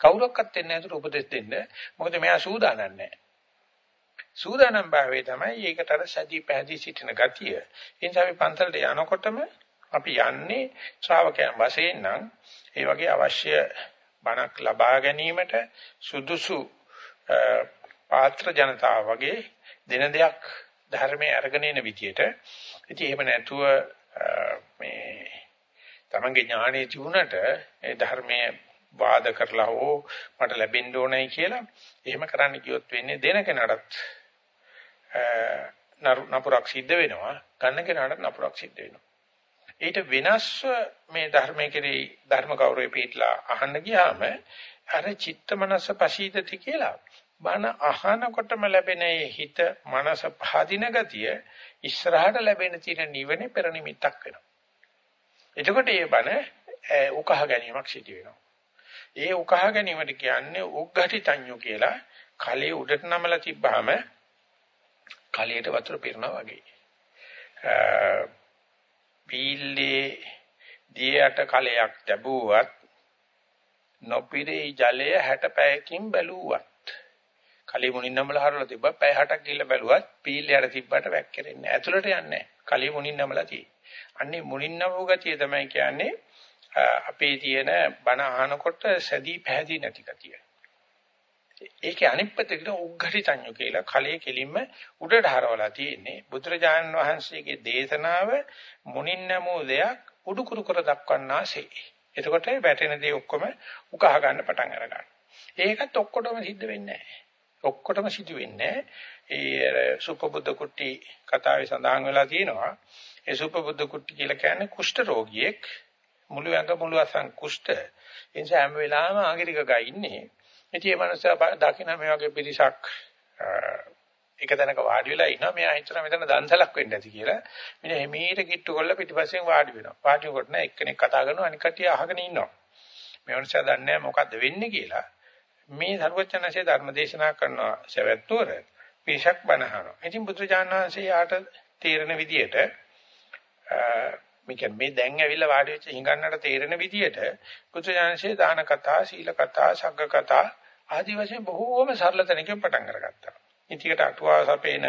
කවුරක්වත් දෙන්නේ නැතුව උපදෙස් දෙන්න. මොකද මෙයා සූදානම් නැහැ. සූදානම් භාවයේ තමයි ඒකට අර සැදී පැහැදී සිටින ගතිය. ඒ නිසා අපි පන්සලට යනකොටම අපි යන්නේ ශ්‍රාවකයන් වශයෙන් නම් ඒ වගේ අවශ්‍ය බණක් ලබා ගැනීමට සුදුසු පාත්‍ර ජනතාව වගේ දෙන දෙයක් ධර්මයේ අරගෙන එන විදියට ඉතින් එහෙම නැතුව මේ තමන්ගේ ඥාණය තිබුණට ඒ ධර්මයේ වාද කරලා හෝ මට ලැබෙන්න ඕනයි කියලා එහෙම කරන්න කිව්වොත් වෙන්නේ දෙන කෙනාටත් නපුරක් සිද්ධ වෙනවා ගන්න කෙනාට නපුරක් සිද්ධ වෙනවා. ඊට වෙනස්ව මේ ධර්මයේ කෙරෙහි ධර්ම ගෞරවය පිටලා අහන්න ගියාම අර චිත්ත මනස පශීදති කියලා බණ අහනකොටම ලැබෙන හිත මනස පහදින ගතිය ඉස්සරහට ලැබෙන තියෙන නිවනේ පෙර නිමිත්තක් වෙනවා. එතකොට මේ බණ උකහා ගැනීමක් සිදු වෙනවා. ඒ උකහා ගැනීමට කියන්නේ උග්ඝටිතඤ්ඤු කියලා කලයේ උඩට නමලා තිබ්බහම කලයට වතුර පිරනවා වගේ. පීල්ලේ දියට කලයක් ලැබුවත් නොපිරේ ජලය 60 පැයකින් බැලුවත් කලී මුණින් නම්ල හරලා තිබ්බා පැය 60ක් ගිහිල්ලා බැලුවත් පීල්ලයට තිබ්බට වැක්කෙරෙන්නේ නැහැ. ඇතුළට යන්නේ නැහැ. කලී මුණින් නම්ලා තියෙන්නේ. අන්නේ මුණින් නමෝ ගතිය තමයි කියන්නේ අපේ තියෙන බණ අහනකොට සැදී පැහැදී නැති ගතිය. ඒකේ අනිත් පැත්තට උග්ඝටිතඤ්ඤු කියලා කලයේ කෙලින්ම උඩට හරවලා තියෙන්නේ බුදුරජාණන් වහන්සේගේ දේශනාව මුණින් නමෝ දෙයක් උඩු කුරු කර දක්වන්නාසේ. එතකොට වැටෙන දේ ඔක්කොම උකහා ගන්න පටන් අරගන්නවා. ඒකත් ඔක්කොටම සිද්ධ වෙන්නේ නැහැ. ඔක්කොටම සිදු වෙන්නේ ඒ සුපබුද්ධ කුට්ටි කතාවේ සඳහන් වෙලා තියෙනවා. ඒ සුපබුද්ධ කුට්ටි කියලා කියන්නේ කුෂ්ඨ රෝගියෙක් මුළු ඇඟ මුළු අසං කුෂ්ඨ. ඒ නිසා හැම වෙලාවෙම ආගිරික ගා ඉන්නේ. ඉතින් මේ මනුස්සයා දකින්න මේ වගේ පිරිසක් එක තැනක වාඩි වෙලා ඉන්නවා. මෙයා හිතනවා මෙතන දන්සලක් වෙන්න ඇති කියලා. මෙන්න හිමීට කිට්ටු කරලා පිටිපස්සෙන් වාඩි වෙනවා. වාඩි කොට නෑ එක්කෙනෙක් කතා කරනවා අනික කටිය අහගෙන ඉන්නවා. මේ මනුස්සයා දන්නේ මොකද්ද වෙන්නේ කියලා. මේ සර්වචනසේ ධර්ම දේශනා කරනවා සවැත්තුවර පිරිසක් බණහනවා. ඉතින් බුදුරජාණන් වහන්සේ යාට තේරෙන විදියට මේ කියන්නේ මේ දැන් ඇවිල්ලා වාඩි වෙච්ච හිඟන්නට තේරෙන විදියට බුදුජානසේ දාන කතා, සීල කතා, සග්ග කතා ආදී වශයෙන් බොහෝම සරල තැනකින් පටන් අරගත්තා. ඉතිකට අටුවා සපේන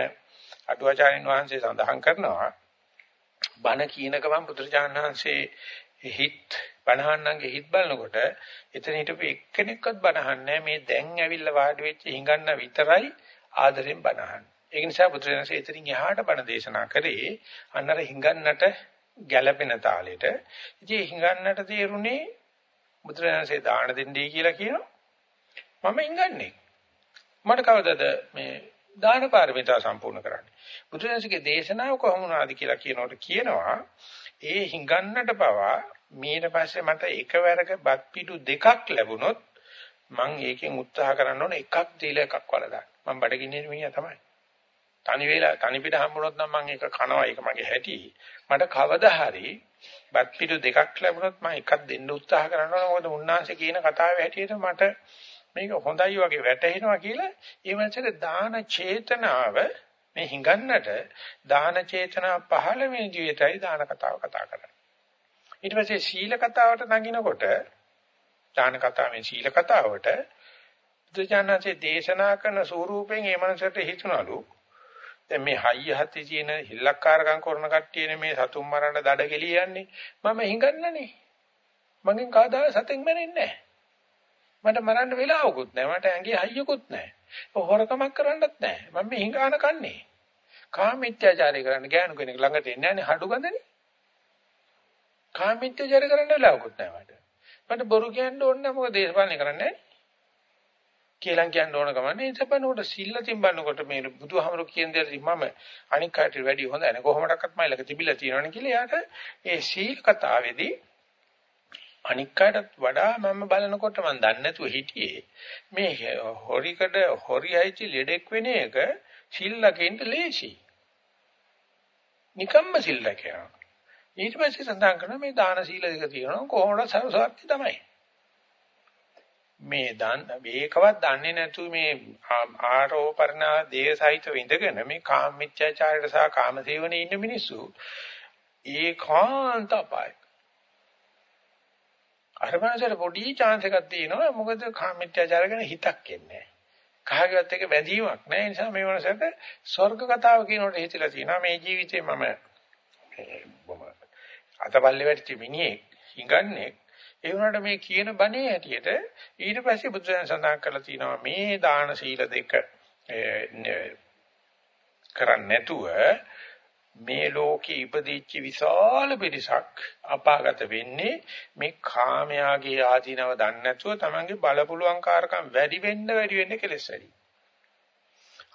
අටුවාචාරින් වහන්සේ සඳහන් කරනවා බණ කියන ගමන් බුදුරජාණන් වහන්සේ හිත් බණහන්නන්ගේ හිත් බලනකොට එතන හිටපු එක්කෙනෙක්වත් බණහන්නේ මේ දැන් ඇවිල්ලා වාඩි වෙච්ච හිඟන්න විතරයි ආදරෙන් බණහන්නේ. ඒ නිසා බුදුරජාණන්සේ එතනින් එහාට බණ දේශනා කරේ අන්නර හිඟන්නට ගැළපෙන තාලෙට. ඉතින් හිඟන්නට තේරුනේ බුදුරජාණන්සේ දාන දෙන්නයි කියලා කියනවා. මම හිඟන්නේ. මට කවදද මේ දාන පාරමිතා සම්පූර්ණ කරන්නේ. බුදුරජාණන්සේගේ දේශනාව කොහොම වුණාද කියලා කියනකොට කියනවා ඒ හිඟන්නට පවා ඊට පස්සේ මට එකවරක බත් පිටු දෙකක් ලැබුණොත් මං ඒකෙන් උත්සාහ කරන්න ඕන එකක් දීලා එකක් වලදා. මං බඩගින්නේ මිනිහා තමයි. තනි වේලා තනි පිට හම්බුනොත් නම් මම ඒක කනවා ඒක මගේ හැටි. මට කවදා හරි බත් පිටු දෙකක් ලැබුණොත් මම එකක් දෙන්න උත්සාහ කරනවා. මොකද උන්වහන්සේ කියන කතාවේ හැටියට මට මේක හොඳයි වගේ වැටහෙනවා කියලා ඒ මනසට දාන චේතනාව මේ හිඟන්නට දාන චේතනා පහළ වෙන ජීවිතයි දාන කතාව කතා කරන්නේ. ඊට පස්සේ සීල කතාවට නගිනකොට දාන කතාවෙන් සීල කතාවට බුදුචානන්සේ දේශනා කරන ස්වරූපෙන් ඒ මනසට හිතුණලු දැන් මේ හයිය හති තියෙන හිල්ලක්කාරකම් කරන කට්ටියනේ මේ සතුන් මරන්න දඩ ගෙලියන්නේ. මම හිඟන්නනේ. මගෙන් කවදා සතෙන් මැරෙන්නේ නැහැ. මට මරන්න වෙලාවකුත් නැහැ. මට ඇඟේ හයියකුත් නැහැ. හොරකමක් කරන්නත් නැහැ. මම මේ හිඟාන කන්නේ. කාමීත්‍යාචාරය කරන්න ගෑනු කෙනෙක් ළඟට එන්නේ නැහැ හඩු ගඳනේ. කාමීත්‍යාචාරය කරන්න වෙලාවකුත් නැහැ මට. මට බොරු කියන්න ඕනේ නැහැ මොකද දේශපාලනය කරන්නේ නැහැ. කියලා කියන්න ඕන ගමන් ඒ සපනකොට සිල්ල තිබ්බනකොට මේ බුදුහාමරු කියන දේ මම අනික් කාට වැඩි හොඳ නැහැ කොහොමඩක්වත් මයිලක තිබිලා තියෙනවනේ කියලා යාට ඒ සීල කතාවේදී අනික් කාටත් වඩා මම බලනකොට මම දන්නේ නැතුව හිටියේ මේ හොරිකඩ හොරියයිචි ලෙඩෙක් වෙන එක සිල්ලකින්ද ලේසි නිකම්ම සිල්ලකයා ඊට පස්සේ සඳහන් කරන මේ දාන සීල දෙක තියෙනවා කොහොමද සරසාර්ථි තමයි. මේ දන් මේකවත් දන්නේ නැතු මේ ආරෝපරණ දේහසහිත විඳගෙන මේ කාම මිත්‍යාචාරයට සහ කාම සේවනයේ ඉන්න මිනිස්සු ඒකාන්ත අපාය. අරමනසට පොඩි chance එකක් තියෙනවා මොකද කාම මිත්‍යාචාර ගැන හිතක් එන්නේ කාගේවත් එක බැඳීමක් නැහැ. ඒ නිසා මේ වනසට ස්වර්ග කතාව කියනකොට හිතලා තියෙනවා මේ ජීවිතේ මම අතපල්ලේ වැටිච්ච මිනිහෙක් හිඟන්නේ ඒ වුණාට මේ කියන බණේ හැටියට ඊට පස්සේ බුදුසසුන සඳහන් කරලා තියෙනවා මේ දාන සීල දෙක කරන්නේ නැතුව මේ ලෝකේ ඉපදිච්ච විශාල පිරිසක් අපාගත වෙන්නේ මේ කාමයාගේ ආධිනව දන්නේ නැතුව තමන්ගේ බලපුලුවන්කාරකම් වැඩි වෙන්න වැඩි වෙන්න කෙලස් වැඩි.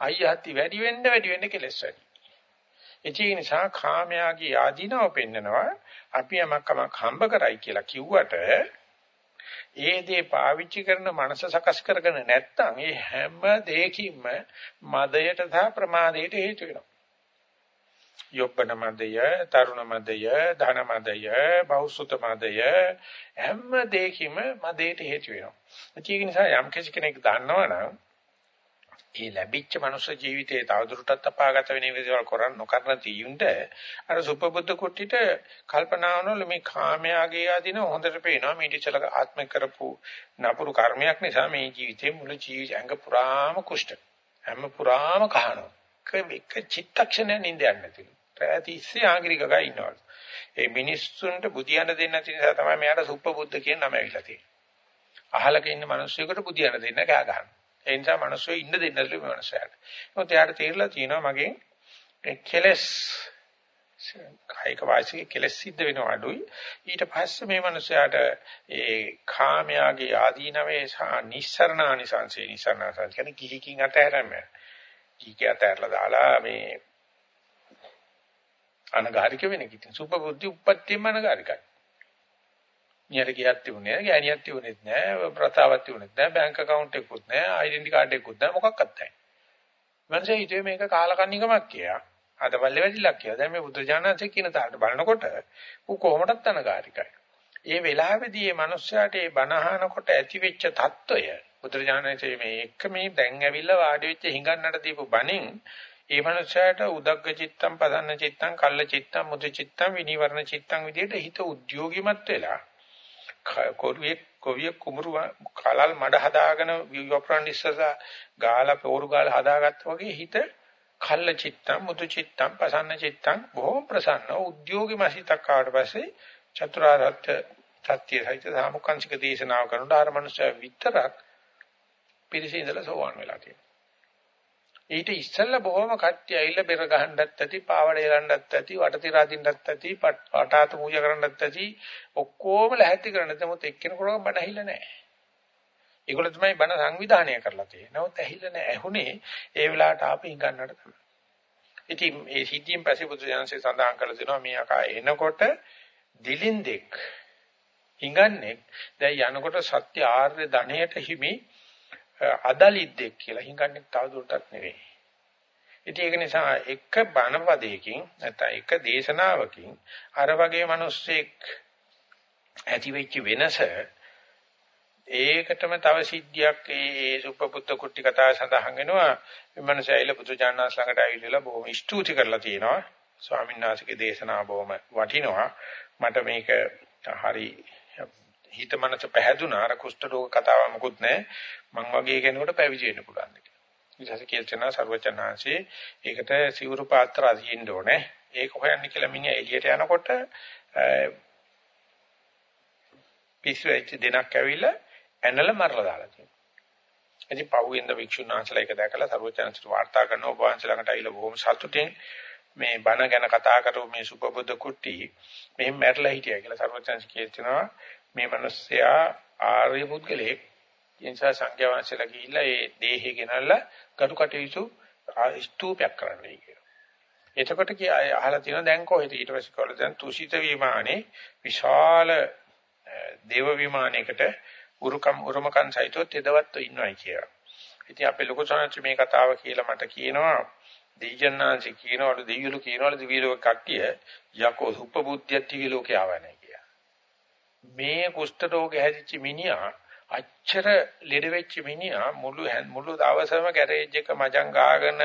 අයියහති වැඩි වෙන්න වැඩි වෙන්න කෙලස් වැඩි. ඒ නිසා කාමයාගේ ආධිනව පෙන්නනවා අපි යමක්මක් හම්බ කරයි කියලා කිව්වට ඒ දේ පාවිච්චි කරන මනස සකස් කරගෙන නැත්නම් ඒ හැම දෙයකින්ම මදයට සහ ප්‍රමාදයට හේතු වෙනවා. යොප්පන මදය, තරුණ මදය, ධන මදය, බෞසුත මදය හැම දෙයකින්ම මදයට හේතු වෙනවා. ඒක නිසා යම් කෙනෙක් දන්නවනම් ඒ ලැබිච්ච මනුෂ්‍ය ජීවිතයේ තවදුරටත් අපාගත වෙන විදිහවල් කරන් නොකරන තියුන්ට අර සුපබුද්ධ කුට්ටිට කල්පනාවනවල මේ කාමයාගේ ආදින හොඳට පේනවා. මේ ඉතිචල ආත්ම කරපු නපුරු කර්මයක් නිසා මේ ජීවිතේ මුළු ජීවිත ඇඟ පුරාම කුෂ්ඨ. හැම පුරාම කහනවා. කෙක චිත්තක්ෂණය නින්දයක් නැතිලු ප්‍රතිස්සේ ආග්‍රිකගා ඉන්නවලු. ඒ මිනිස්සුන්ට බුදියන දෙන්න නැති නිසා තමයි මෙයාට සුපබුද්ධ කියන නම ඇවිල්ලා තියෙන්නේ. අහලක ඉන්න මිනිස්සුෙකුට බුදියන දෙන්න කෑ ගහනවා ඒ නිසා මිනිස්සු ඉන්න දෙන්නලු මේ මිනිස්සයාට. මොකද එයාට තේරලා තියෙනවා මගෙන් ඒ කෙලස් කායික වාචික කෙලස් සිද්ධ වෙනවා අඩුයි. ඊට පස්සේ මේ මිනිස්සයාට ඒ කාමයාගේ ආදීනවේ සහ නිස්සරණානිසංසේ නිස්සරණාසංස කියන්නේ කිහිකින් අතහැරම. කීකේ අතහැරලා දාලා මේ අනගාരിക වෙන කිතින් සුපබුද්ධි උප්පත්තියම අනගාരികයි. මෙහෙර ගියක් තිබුණේ නෑ, ගෑණියක් තිබුණෙත් නෑ, ප්‍රතාවක් තිබුණෙත් නෑ, බැංක account එකකුත් නෑ, ඩෙන්ටි කාඩ් එකකුත් නෑ මොකක්වත් නැහැ. මනසේ හිතුවේ මේක කාලකන්නිකමක් කියලා. අතපල්ලේ වැඩිලක් කියලා. දැන් මේ බුදුජානන්සේ කියන තාලට බලනකොට ඌ කොහොමදත් තනකාරිකයි. ඒ වෙලාවේදී මේ මිනිස්යාට මේ බණහනකොට ඇතිවෙච්ච తত্ত্বය බුදුජානන්සේ මේ එක මේ දැන් ඇවිල්ලා වාඩි වෙච්ච හිඟන්නට දීපු බණින් ඒ මනුස්සයාට උදග්ග චිත්තම් පදන්න චිත්තම් කල්ල චිත්තම් මුදු චිත්තම් විනිවරණ චිත්තම් විදිහට හිත උද්‍යෝගිමත් වෙලා කොරුවේ කොවිය කුඹුරු කලල් මඩ හදාගෙන විවප්‍රණ ඉස්සසා ගාලා පෝරු ගාලා හදාගත්තා වගේ හිත කල්ල චිත්තම් මුතු චිත්තම් පසන්න චිත්තම් බොහොම ප්‍රසන්න. උද්‍යෝගී මාසිතක් ආවට පස්සේ චතුරාර්ය සත්‍ය සහිත සාමුක්ඛංශික දේශනාව කරනකොට ආර මනුස්සය විතරක් පිරිසිඳලා සෝවාන් වෙලා තියෙනවා. ඊට ඉස්සෙල්ලා බොහොම කට්ටිය ඇවිල්ලා බෙර ගහන්නත් ඇති, පාවඩ එලන්නත් ඇති, වටතිර අදින්නත් ඇති, පටාත පූජා කරන්නත් ඇති, ඔක්කොම ලැහැත්ති කරන්න තමොත් එක්කෙනෙකුට බණ ඇහිලා නැහැ. ඒගොල්ලෝ තමයි බණ සංවිධානය කරලා තියෙන්නේ. නමුත් ඇහිලා නැහැ. ඇහුනේ ඒ වෙලාවට ආපෙ හිඟන්නට තමයි. ඉතින් මේ සිද්ධියෙන් පස්සේ බුදු දහමසේ සඳහන් කරලා තිනවා මේ අකා එනකොට දිලින්දෙක් හිඟන්නේ දැන් යනකොට සත්‍ය ආර්ය ධනයට හිමි අදලිද්දෙක් කියලා හිඟන්නේ තවදුරටත් නෙවෙයි. ඉතින් ඒක නිසා එක බණපදයකින් නැත්නම් එක දේශනාවකින් අර වගේ මිනිස්සෙක් ඇති වෙච්ච වෙනස ඒකටම තව සිද්ධියක් ඒ සුපපුත්ත කුට්ටි කතාව සඳහන් වෙනවා. විමනස ඇයිල පුදුජානනාස් ළඟට ඇවිල්ලා බොහොම ස්තුති කරලා තියෙනවා. ස්වාමීන් වහන්සේගේ දේශනාව බොහොම වටිනවා. මට මේක හරි හිත මනස පැහැදුනා අර කුෂ්ඨ රෝග කතාව මොකුත් නැහැ මං වගේ කෙනෙකුට පැවිදි වෙන්න පුළුවන් කියලා. ඊටසේ කියලා සර්වචනාංශේ ඒකට සිවුරු පාත්‍ර අදින්න ඕනේ. ඒක හොයන්න කියලා මිනිහා එළියට යනකොට පිස්සු වෙච්ච දෙනක් ඇවිල්ලා ඇනලා මරලා දාලා තියෙනවා. ඉතින් පහුවෙන්ද වික්ෂුන් වහන්සේලා ඒක දැකලා සර්වචනාංශට වාර්තා කරන ඔබ වහන්සේ ළඟට ඇවිල්ලා බොහොම සතුටින් මේ බණ ගැන කතා කරපු මේ සුපබුද්ධ කුට්ටි මෙහෙම මැරලා හිටියා කියලා සර්වචනාංශ කියනවා මේ මිනිස්සයා ආර්ය පුද්ගලෙක් එනිසා සංඝයා වහන්සේලා ගිහිල්ලා ඒ දේහය ගෙනල්ලා ගරු කටයුතු ස්තූපයක් කරන්න වෙයි කියලා. එතකොට කිය අහලා තියෙනවා දැන් කොහෙද ඊට පස්සේ කොහොමද දැන් තුසිත විමානේ විශාල දේව විමානයකට උරුකම් උරුමකන් සහිතව තෙදවත්ව ඉන්නවයි කියලා. ඉතින් අපේ ලොකු සාංශ මේ කතාව කියලා මට කියනවා දෙයයන්ාංශ කියනවලු දෙවියලු කියනවලු දිවිලෝක කට්ටිය යකෝ සුපබුද්ධිය දිවිලෝකේ ආවනේ කියලා. මේ කුෂ්ඨ රෝගේ හැදිච්ච මිනිහා අච්චර ලෙඩ වෙච්ච මිනිහා මුළු මුළු දවසම ගෑරේජ් එක මජං ගාගෙන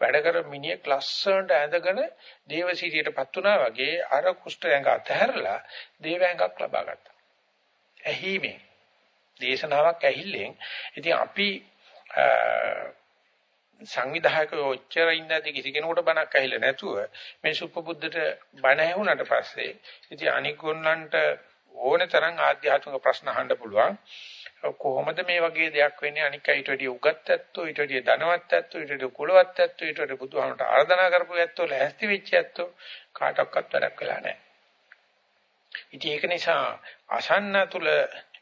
වැඩ කර මිනිහ ලස්සනට ඇඳගෙන දේවසිරියටපත් වුණා වගේ අර කුෂ්ඨ ඇඟ අතහැරලා දේව ඇඟක් ලබා ගත්තා. ඇහිමෙන් දේශනාවක් ඇහිල්ලෙන් ඉතින් අපි සංවිධායකයෝ ඔච්චර ඉඳදී කිසි කෙනෙකුට බණක් ඇහිලා නැතුව මේ සුපබුද්ධට බණ ඇහුණාට පස්සේ ඉතින් අනික් ගොන්නන්ට ඕන තරම් ආධ්‍යාත්මික ප්‍රශ්න අහන්න පුළුවන්. කොහොමද මේ වගේ දෙයක් වෙන්නේ අනික් අයට වැඩිය උගත් ඇත්තෝ ඊට වැඩිය ධනවත් ඇත්තෝ ඊට වැඩිය කුලවත් ඇත්තෝ ඊට වැඩිය බුදුහාමට ආරාධනා කරපු ඇත්තෝ ලැහැස්ති වෙච්ච ඇත්තෝ කාටවත් වැඩක් වෙලා නැහැ. ඉතින් ඒක නිසා අසන්න තුල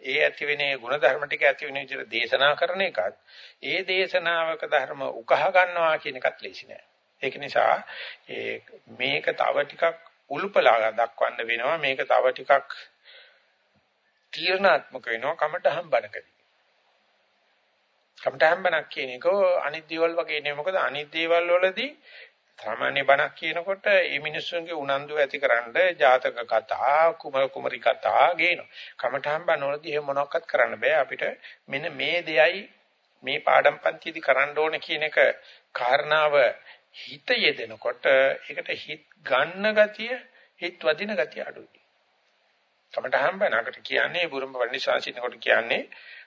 ඒ ඇති වෙනේ ಗುಣධර්ම ටික ඇති වෙන විදිහට දේශනා කරන එකත් ඒ දේශනාවක ධර්ම උකහා ගන්නවා කියන එකත් ලේසි නෑ. ඒක නිසා මේක තව ටිකක් උල්පලා දක්වන්න වෙනවා මේක තව ටිකක් තීර්ණාත්මක වෙනවා කමටහම් බණකදී. කමටහම් බණක් කියන එක අනිත් දේවල් වගේ නෙමෙයි මොකද අනිත් දේවල් වලදී සාමාන්‍ය බණක් කියනකොට මේ මිනිස්සුන්ගේ උනන්දු ඇතිකරන්න ජාතක කතා කුමර කුමරි කතා ගේනවා. කමටහම් බණවලදී එහෙම මොනවක්වත් කරන්න බෑ අපිට මෙන්න මේ දෙයයි මේ පාඩම් පන්තියේදී කරන්න ඕන කියන එක කාරණාව හිත යෙදෙනකොට ඒකට හිත ගන්න ගතිය හිත වදින ගතිය අඩුයි. කමටහම් බණකට කියන්නේ බුරුම වර්ණිසාසිනකොට කියන්නේ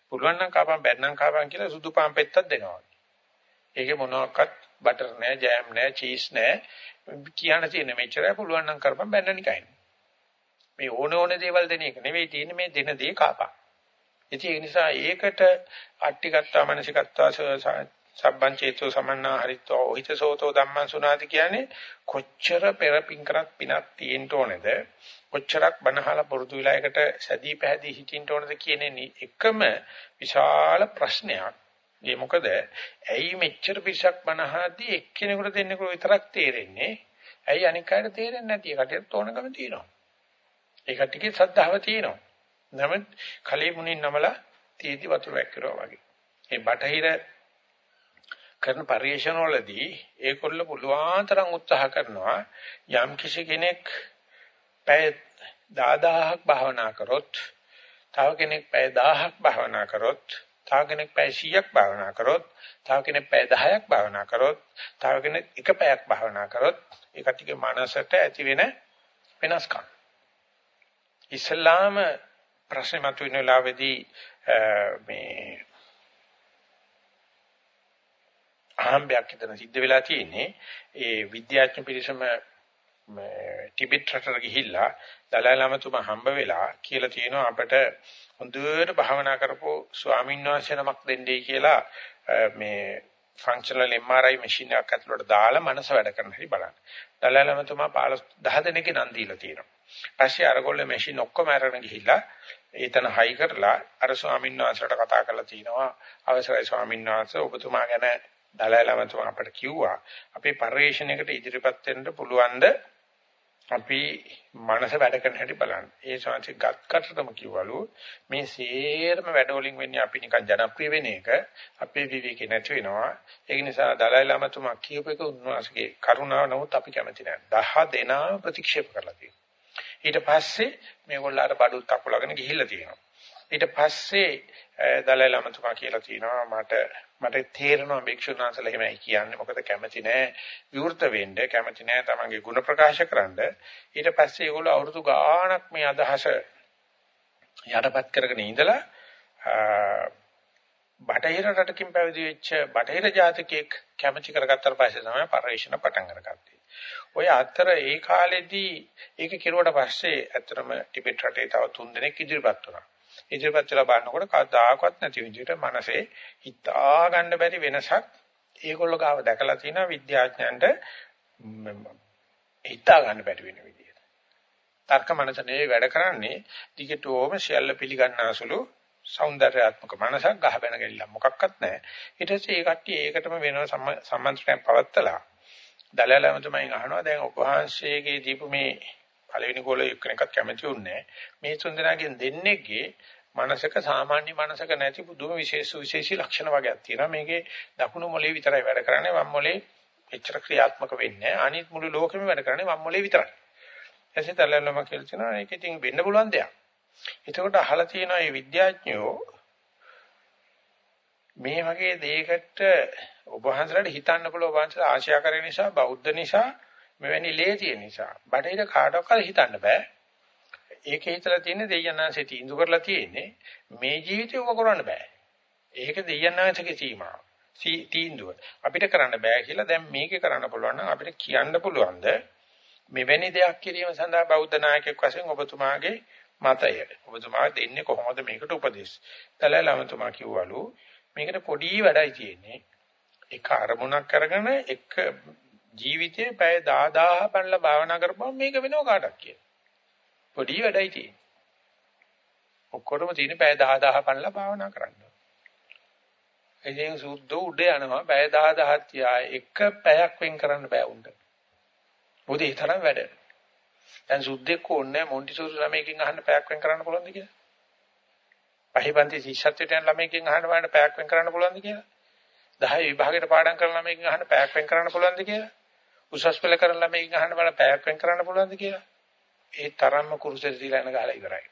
පුළුවන් නම් කාපම් බැන්නම් කාපම් කියලා සුදු පාන් පෙත්තක් දෙනවා. ඒකේ මොනවාක්වත් බටර් නෑ, ජෑම් නෑ, චීස් නෑ. කියන්න තියෙන මෙච්චරයි පුළුවන් නම් කරපම් බැන්න නිකයි. මේ ඕන ඕන දේවල් දෙන එක නෙවෙයි තියෙන්නේ මේ දෙන දේ කාපම්. ඉතින් ඒ නිසා ඒකට අට්ටිගත්තා මනසිකත්තා සබ්බං චේතෝ සමන්නා හරිත්වා ඔහිතසෝතෝ ධම්මං සුනාති කියන්නේ කොච්චර පෙරපින් කරත් පිනක් තියෙන්න ඕනේද කොච්චරක් බනහලා පුරුදු විලායකට සැදී පැහැදී හිටින්න ඕනද කියන එකම විශාල ප්‍රශ්නයක්. ඒ මොකද ඇයි මෙච්චර පිසක් බනහදී එක්කෙනෙකුට දෙන්නෙකුට විතරක් තේරෙන්නේ? ඇයි අනික් අයට තේරෙන්නේ නැති? ඒකට ඕනකම තියෙනවා. ඒ කට්ටියගේ සද්ධාව තියෙනවා. නමුත් කලී මුණින් නමලා තීදි වතුර වැක්කිරවා වගේ. මේ බටහිර කරන පරිශ්‍රණ වලදී ඒකොල්ල පුළුවන් තරම් උත්සාහ කරනවා යම් කිසි කෙනෙක් පැය 10000ක් භාවනා කරොත් තව කෙනෙක් පැය 1000ක් භාවනා කරොත් තව කෙනෙක් පැය 100ක් භාවනා කරොත් තව කෙනෙක් පැය 10ක් භාවනා කරොත් තව කෙනෙක් එක පැයක් භාවනා කරොත් ඒ කටිගේ මනසට ඇති වෙන වෙනස්කම්. ඉස්ලාම ප්‍රශ්න මතුවෙන වෙලාවේදී මේ ආම්බයක් හිතන සිද්ධ වෙලා තියෙන්නේ. ඒ විද්‍යාඥ පිරිසම ටිබෙට් රටට ගිහිල්ලා දලයි ලාමතුමා හම්බ වෙලා කියලා තියෙනවා අපිට හොඳට භාවනා කරපු ස්වාමීන් වහන්සේ නමක් දෙන්නයි කියලා මේ ෆන්ක්ෂනල් MRI මැෂින් එකක් ඇතුළට දාලා මනස වැඩ කරන හැටි බලන්න. දලයි ලාමතුමා 10 දෙනෙක් නම් දීලා තියෙනවා. පස්සේ අරගොල්ලෝ මැෂින් ඔක්කොම අරගෙන ගිහිල්ලා ඒතන හයි කරලා අර ස්වාමීන් වහන්සේට කතා කරලා තිනවා අවසරයි ස්වාමීන් වහන්සේ ඔබතුමා ගැන දලයි ලාමතුමා අපට කිව්වා අපේ පරිශ්‍රණයකට ඉදිරිපත් වෙන්න පුළුවන්ද අපි මනස වැඩ කරන හැටි බලන්න. ඒ ශාන්ති ගත්කටම කිව්වලු මේ සේරම වැඩ වලින් වෙන්නේ අපි නිකන් ජනප්‍රිය වෙන එක අපේ විවේකේ නැති වෙනවා. ඒ නිසා දලයි ලාමතුමා කියූප එක උන්වහන්සේගේ කරුණාව නමුත් අපි කැමති නැහැ. දහ දෙනා ප්‍රතික්ෂේප කරලා තියෙනවා. ඊට පස්සේ මේගොල්ලන්ට බඩුත් අකුලගෙන ගිහිල්ලා තියෙනවා. ඊට පස්සේ දලයි ලාමතුමා කියලා තියෙනවා මට මට තේරෙනවා භික්ෂුන් වහන්සේලා එහෙමයි කියන්නේ මොකද කැමති නෑ විවෘත වෙන්න කැමති නෑ තමන්ගේ ಗುಣ ප්‍රකාශ කරන්න ඊට පස්සේ ඒගොල්ලෝ අවුරුදු ගාණක් මේ අදහස යටපත් කරගෙන ඉඳලා බටහිර රටකින් පැවිදි වෙච්ච බටහිර ජාතකයෙක් කැමැති කරගත්තාට පස්සේ තමයි පරිශ්‍රණ පටන් අරගත්තේ. ඔය අතර ඒ කාලෙදී ඒක කෙරුවට පස්සේ ඇත්තටම ටිබෙට් රටේ තව තුන් දෙනෙක් ඉදිරිපත් වුණා. ඉදිරිපත් වෙලා බලනකොට කවදාකවත් නැති විදිහට මනසේ හිතා ගන්න බැරි වෙනසක් ඒගොල්ලෝ ගාව දැකලා තියෙනවා විද්‍යාඥයන්ට හිතා ගන්න බැරි වෙන විදිහට. තර්ක මනසනේ වැඩ කරන්නේ ටිකටෝම සියල්ල පිළිගන්නාසුළු సౌందర్యාත්මක මනසක් ගහ බැන ගිල්ල මොකක්වත් නැහැ. ඊට පස්සේ ඒ කට්ටිය ඒකටම වෙනව සම්මන්ත්‍රණයක් පවත්තලා දලලම තමයි අහනවා දැන් ඔබ වහන්සේගේ දීපු මේ පළවෙනි ගෝලයේ එක්කෙනෙක්වත් කැමති වුණේ මේ තුන්දෙනාගෙන් දෙන්නේගේ මනසක සාමාන්‍ය මනසක නැති පුදුම විශේෂ විශේෂී ලක්ෂණ වර්ගයක් තියෙනවා. මේකේ දකුණු මොලේ විතරයි වැඩ කරන්නේ. වම් මොලේ එච්චර ක්‍රියාත්මක වෙන්නේ අනිත් මුළු ලෝකෙම වැඩ කරන්නේ වම් මොලේ විතරයි. එසේ තලලම කියලා කියනවා ඒක ඉතින් වෙන්න පුළුවන් දෙයක්. එතකොට අහලා තියෙනවා මේ විද්‍යාඥයෝ මේ වගේ දෙයකට ඔබ වහන්සේලාට හිතන්න පුළුවන් ඔබ වහන්සේලා ආශා කරන නිසා බෞද්ධ නිසා මෙවැනි ලේ තියෙන නිසා බටහිර කාටවත් හිතන්න බෑ. ඒකේ හිතලා තියෙන්නේ දෙයයන්ාංශේ තීන්දුව කරලා තියෙන්නේ මේ ජීවිතේ ඔබ කරන්න බෑ. ඒක දෙයයන්ාංශගේ සීමාව. තීන්දුව. අපිට කරන්න බෑ කියලා දැන් මේකේ කරන්න පුළුවන් නම් අපිට කියන්න පුළුවන්ද මෙවැනි දෙයක් කිරීම සඳහා බෞද්ධ නායකයෙක් වශයෙන් ඔබතුමාගේ මතය. ඔබතුමා දෙන්නේ කොහොමද මේකට උපදෙස්? තලලමතුමා කිව්වලු මේකට පොඩි වැඩයි තියෙන්නේ. එක අරමුණක් අරගෙන එක ජීවිතේ පැය 10000 පන්ලා භාවනා කරපුවම මේක වෙනව කාටක් කියලා. පොඩි වැඩයි තියෙන්නේ. ඔක්කොටම තියෙන පැය 10000 පන්ලා භාවනා කරන්න. ඉතින් සුද්ධ උඩ යනවා පැය 10000 තියා එක පැයක් වෙන් කරන්න බෑ උන්ට. මොකද ඒ තරම් වැඩ. දැන් සුද්ධෙක් ඕනේ මොන්ටිසෝරි ළමයකින් අහන්න පැයක් වෙන් කරන්න පුළුවන්ද කියලා? පහිපන්ති ශිෂ්‍යත්වයට යන ළමයකින් අහන්න බලන්න පැයක් වෙන් කරන්න පුළුවන්ද කියලා? 10 විභාගයට පාඩම් කරන ළමයකින් අහන්න පැයක් වෙන් කරන්න පුළුවන්ද කියලා? උසස් පෙළ කරන ළමයින් අහන්න බල පැයක් වෙන් කරන්න පුළුවන්ද කියලා. ඒ තරම්ම කුරුසෙට දීලා යන ගහලා ඉවරයි.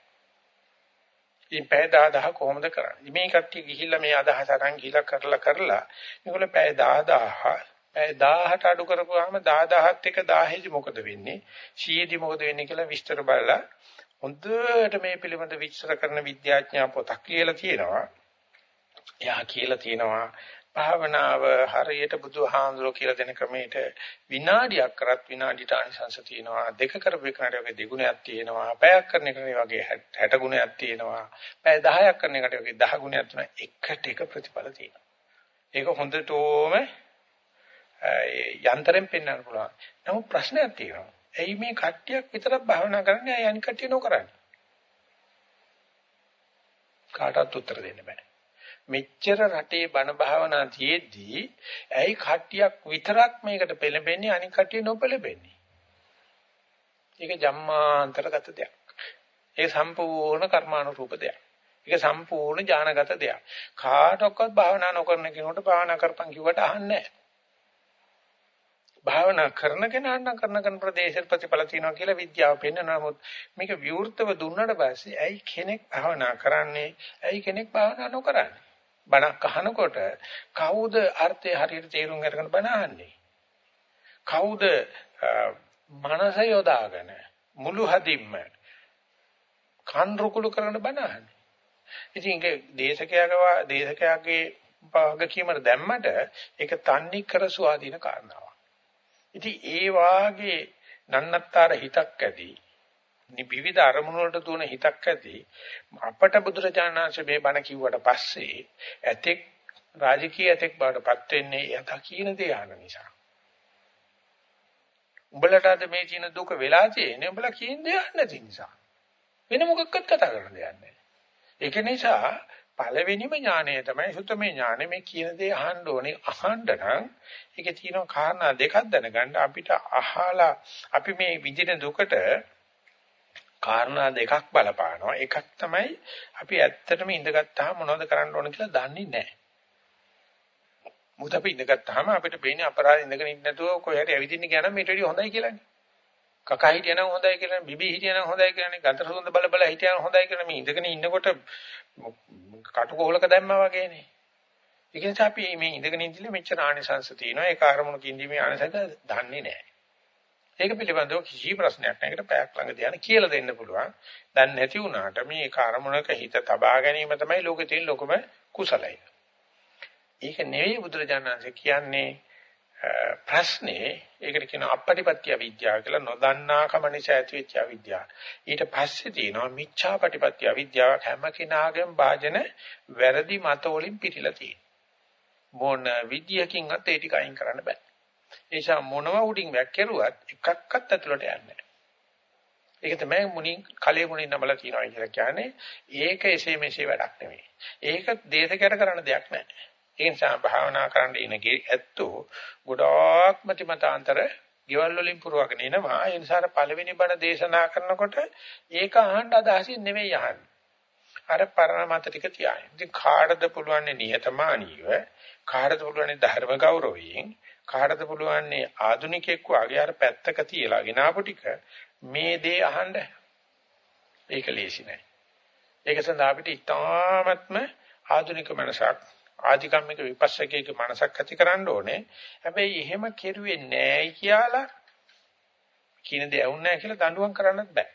ඉතින් පැය 10000 කොහොමද කරන්නේ? මේ කට්ටිය ගිහිල්ලා මේ අදහස අරන් ගිහිල්ලා කරලා කරලා මේගොල්ලෝ පැය 10000 පැය 1000ට අඩු කරපුවාම 10000ත් එක 1000 මොකද වෙන්නේ? 100දී මොකද වෙන්නේ කියලා විස්තර බලලා හොඳට මේ පිළිබඳ විස්තර කරන විද්‍යාඥයා පොතක් කියලා තියෙනවා. එයා කියලා තියෙනවා භාවනාව හරියට බුදුහාමුදුරුවෝ කියලා දෙන ක්‍රමයට විනාඩියක් කරත් විනාඩියට ආනිසංශ තියෙනවා. දෙක කරපු එකකට වගේ දෙගුණයක් තියෙනවා. පැයක් කරන එකට වගේ 60 ගුණයක් තියෙනවා. පැය 10ක් කරන එකට වගේ 10 ගුණයක් තියෙනවා. එකට එක ප්‍රතිඵල තියෙනවා. ඒක හොඳටම යන්ත්‍රයෙන් පෙන්වන්න පුළුවන්. නමුත් ප්‍රශ්නයක් තියෙනවා. එයි මේ කට්ටියක් විතරක් භාවනා කරන්නේ? අය අනිත් කට්ටිය නොකරන්නේ. කාටවත් උත්තර දෙන්න බෑ. මෙච්චර රටේ බණ භාවනා තියේදී ඇයි කට්ටියක් විතරක් මේකට පෙළඹෙන්නේ අනික කට්ටිය නොපෙළඹෙන්නේ? ඒක ජම්මාන්තරගත දෙයක්. ඒ සම්පූර්ණ කර්මානුරූප දෙයක්. ඒක සම්පූර්ණ ඥානගත දෙයක්. කාටවත් භාවනා නොකරන කෙනෙකුට භාවනා කරපන් කිව්වට අහන්නේ නැහැ. භාවනා කරන කෙනාට කරන කරන ප්‍රදේශ ප්‍රතිඵල තියෙනවා කියලා විද්‍යාව පෙන්වන නමුත් මේක විවෘතව දුන්නට පස්සේ ඇයි කෙනෙක් භාවනා කරන්නේ ඇයි කෙනෙක් භාවනා නොකරන්නේ බණක් අහනකොට කවුද අර්ථය හරියට තේරුම් අරගෙන බණ අහන්නේ? කවුද මනස යොදාගෙන මුළු හදින්ම කන් රුකුළු කරන බණ අහන්නේ? ඉතින් ඒක දේශකයාගේ දේශකයාගේ භාගකීමර දැම්මට ඒක තන්නේ කර ස්වාධීන කාරණාවක්. ඉතින් ඒ වාගේ නන්නත්තර හිතක් ඇති විවිධ අරමුණු වලට දුවන හිතක් ඇති අපට බුදුරජාණන් වහන්සේ මේ බණ කිව්වට පස්සේ ඇතෙක් රාජකීය ඇතෙක් බවටපත් වෙන්නේ යත කියන දේ අහන නිසා. උඹලට අද මේ චින දුක වෙලා තියෙන්නේ උඹලා කියන දේ අහන්න නැති නිසා. වෙන මොකක්වත් කතා කරන්න දෙයක් නැහැ. ඒක නිසා පළවෙනිම ඥානය තමයි සුතමේ ඥානෙ මේ කියන දේ අහන්න ඕනේ අහන්න නම් ඒකේ තියෙන කාරණා දෙකක් දැනගන්න අපිට අහලා අපි මේ විඳින දුකට කාරණා දෙකක් බලපානවා. එකක් තමයි අපි ඇත්තටම ඉඳගත්තාම මොනවද කරන්න ඕන කියලා දන්නේ නැහැ. මොකද අපි ඉඳගත්තාම අපිට පේන්නේ අපරාධ ඉඳගෙන ඉන්න නැතුව කොහේ හරි ඇවිදින්න ගියා නම් මේට වඩා හොඳයි කියලානේ. කකා හිටියනම් හොඳයි කියලානේ, බිබී හිටියනම් හොඳයි කියලානේ, ගන්තර සුන්ද බල බල හිටියනම් හොඳයි කියලා මේ ඉඳගෙන ඉන්නකොට කටුකොහලක දැම්මා වගේනේ. ඒක නිසා අපි මේ ඉඳගෙන ඉඳිලා මෙච්චර ආනිසංශ තියෙනවා. ඒ කාර්මුණක ඉඳීමේ ආනිසංශ දන්නේ නැහැ. ඒක පිළිබඳව කිසි ප්‍රශ්නයක් නැහැ. ඒකට පැයක් ළඟ ධානය කියලා දෙන්න පුළුවන්. දැන් නැති වුණාට මේ කර්මණක හිත තබා ගැනීම තමයි ලෝකේ තියෙන ලොකම කුසලය. ඒක නෙවෙයි බුදුරජාණන්සේ කියන්නේ ප්‍රශ්නේ ඒකට කියන අපපටිපත්‍ය විද්‍යාව කියලා නොදන්නාකම නිසා ඇතිවෙච්ච අවිද්‍යාව. ඊට පස්සේ තියෙනවා මිච්ඡාපටිපත්‍ය විද්‍යාව හැම කෙනාගේම වාජන වැරදි මත වලින් පිරීලා තියෙනවා. මොන විද්‍යකින්වත් ඒ ටික අයින් කරන්න බෑ. ඒ නිසා මොනව උඩින් වැක්කිරුවත් එකක්වත් ඇතුළට යන්නේ නැහැ. ඒක තමයි මුණින් කලයේ මුණින් නමලා තියනවා කියලා කියන්නේ. ඒක එසේ මෙසේ වැඩක් නෙවෙයි. ඒක දේශකයට කරන්න දෙයක් නැහැ. ඒ නිසා භාවනා කරන්න ඉන ඇත්තෝ ගොඩාක් මතිමතාන්තර ගෙවල් වලින් පුරවගෙන එනවා. ඒ නිසා පළවෙනි බණ දේශනා කරනකොට ඒක අහන්න අදහසින් නෙවෙයි අහන්නේ. අර පරණ මත ටික තියාගෙන. ඉතින් කාටද පුළුවන් නියතමානීව කාටද පුළුවන් ධර්ම ගෞරවයෙන් කාටද පුළුවන් ආදුනිකෙක් වගේ අර පැත්තක තියලා ගෙනාපු ටික මේ දේ අහන්න ඒක ලේසි නෑ. ඒක සඳහා අපිට ඉතාමත්ම ආධුනික මනසක් ආධිකම්මික විපස්සකයක මනසක් ඇති කරන්න ඕනේ. හැබැයි එහෙම කෙරුවේ නෑයි කියලා කියන දේ වුණ නෑ කියලා දඬුවම් කරන්නත් බෑ.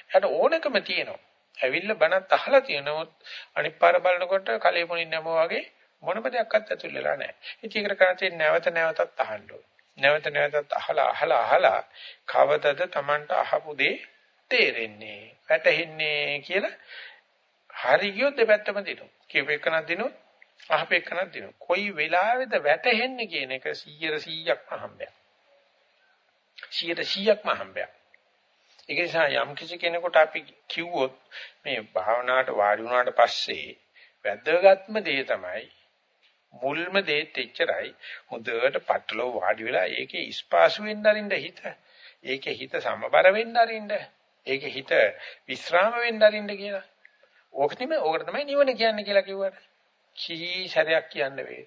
එයාට ඕනකම තියෙනවා. ඇවිල්ලා බණත් අහලා තියෙනවොත් අනිත් පාර බලනකොට කලෙමුණින් නැමෝ වගේ මොනම දෙයක්වත් ඇතුල් වෙලා නැහැ. ඉතින් ඒකට කරන්නේ නැවත නැවතත් අහන්න ඕනේ. නැවත නැවතත් අහලා අහලා අහලා කවදද Tamanට අහපු දේ තේරෙන්නේ වැටහෙන්නේ කියලා හරි ගියොත් දෙපැත්තම දිනුම්. කියපෙකනක් දිනුම් අහපෙකනක් දිනුම්. කොයි වෙලාවෙද වැටහෙන්නේ කියන එක 100%ක්ම හම්බයක්. 100%ක්ම හම්බයක්. ඒක නිසා යම් කිසි කෙනෙකුට අපි කිව්වොත් මේ භාවනාවට වාඩි වුණාට පස්සේ වැදගත්ම දේ තමයි මුල්ම දෙයත් එච්චරයි. හොඳට පටලව වාඩි වෙලා ඒකේ ස්පාසු වෙන්න අරින්න හිත? ඒකේ හිත සමබර වෙන්න අරින්න ඒකේ හිත විස්්‍රාම වෙන්න අරින්න කියලා? ඕක තමයි ඕකට තමයි නිවන කියන්නේ කියලා කිව්වට. කී සැරයක් කියන්න වේ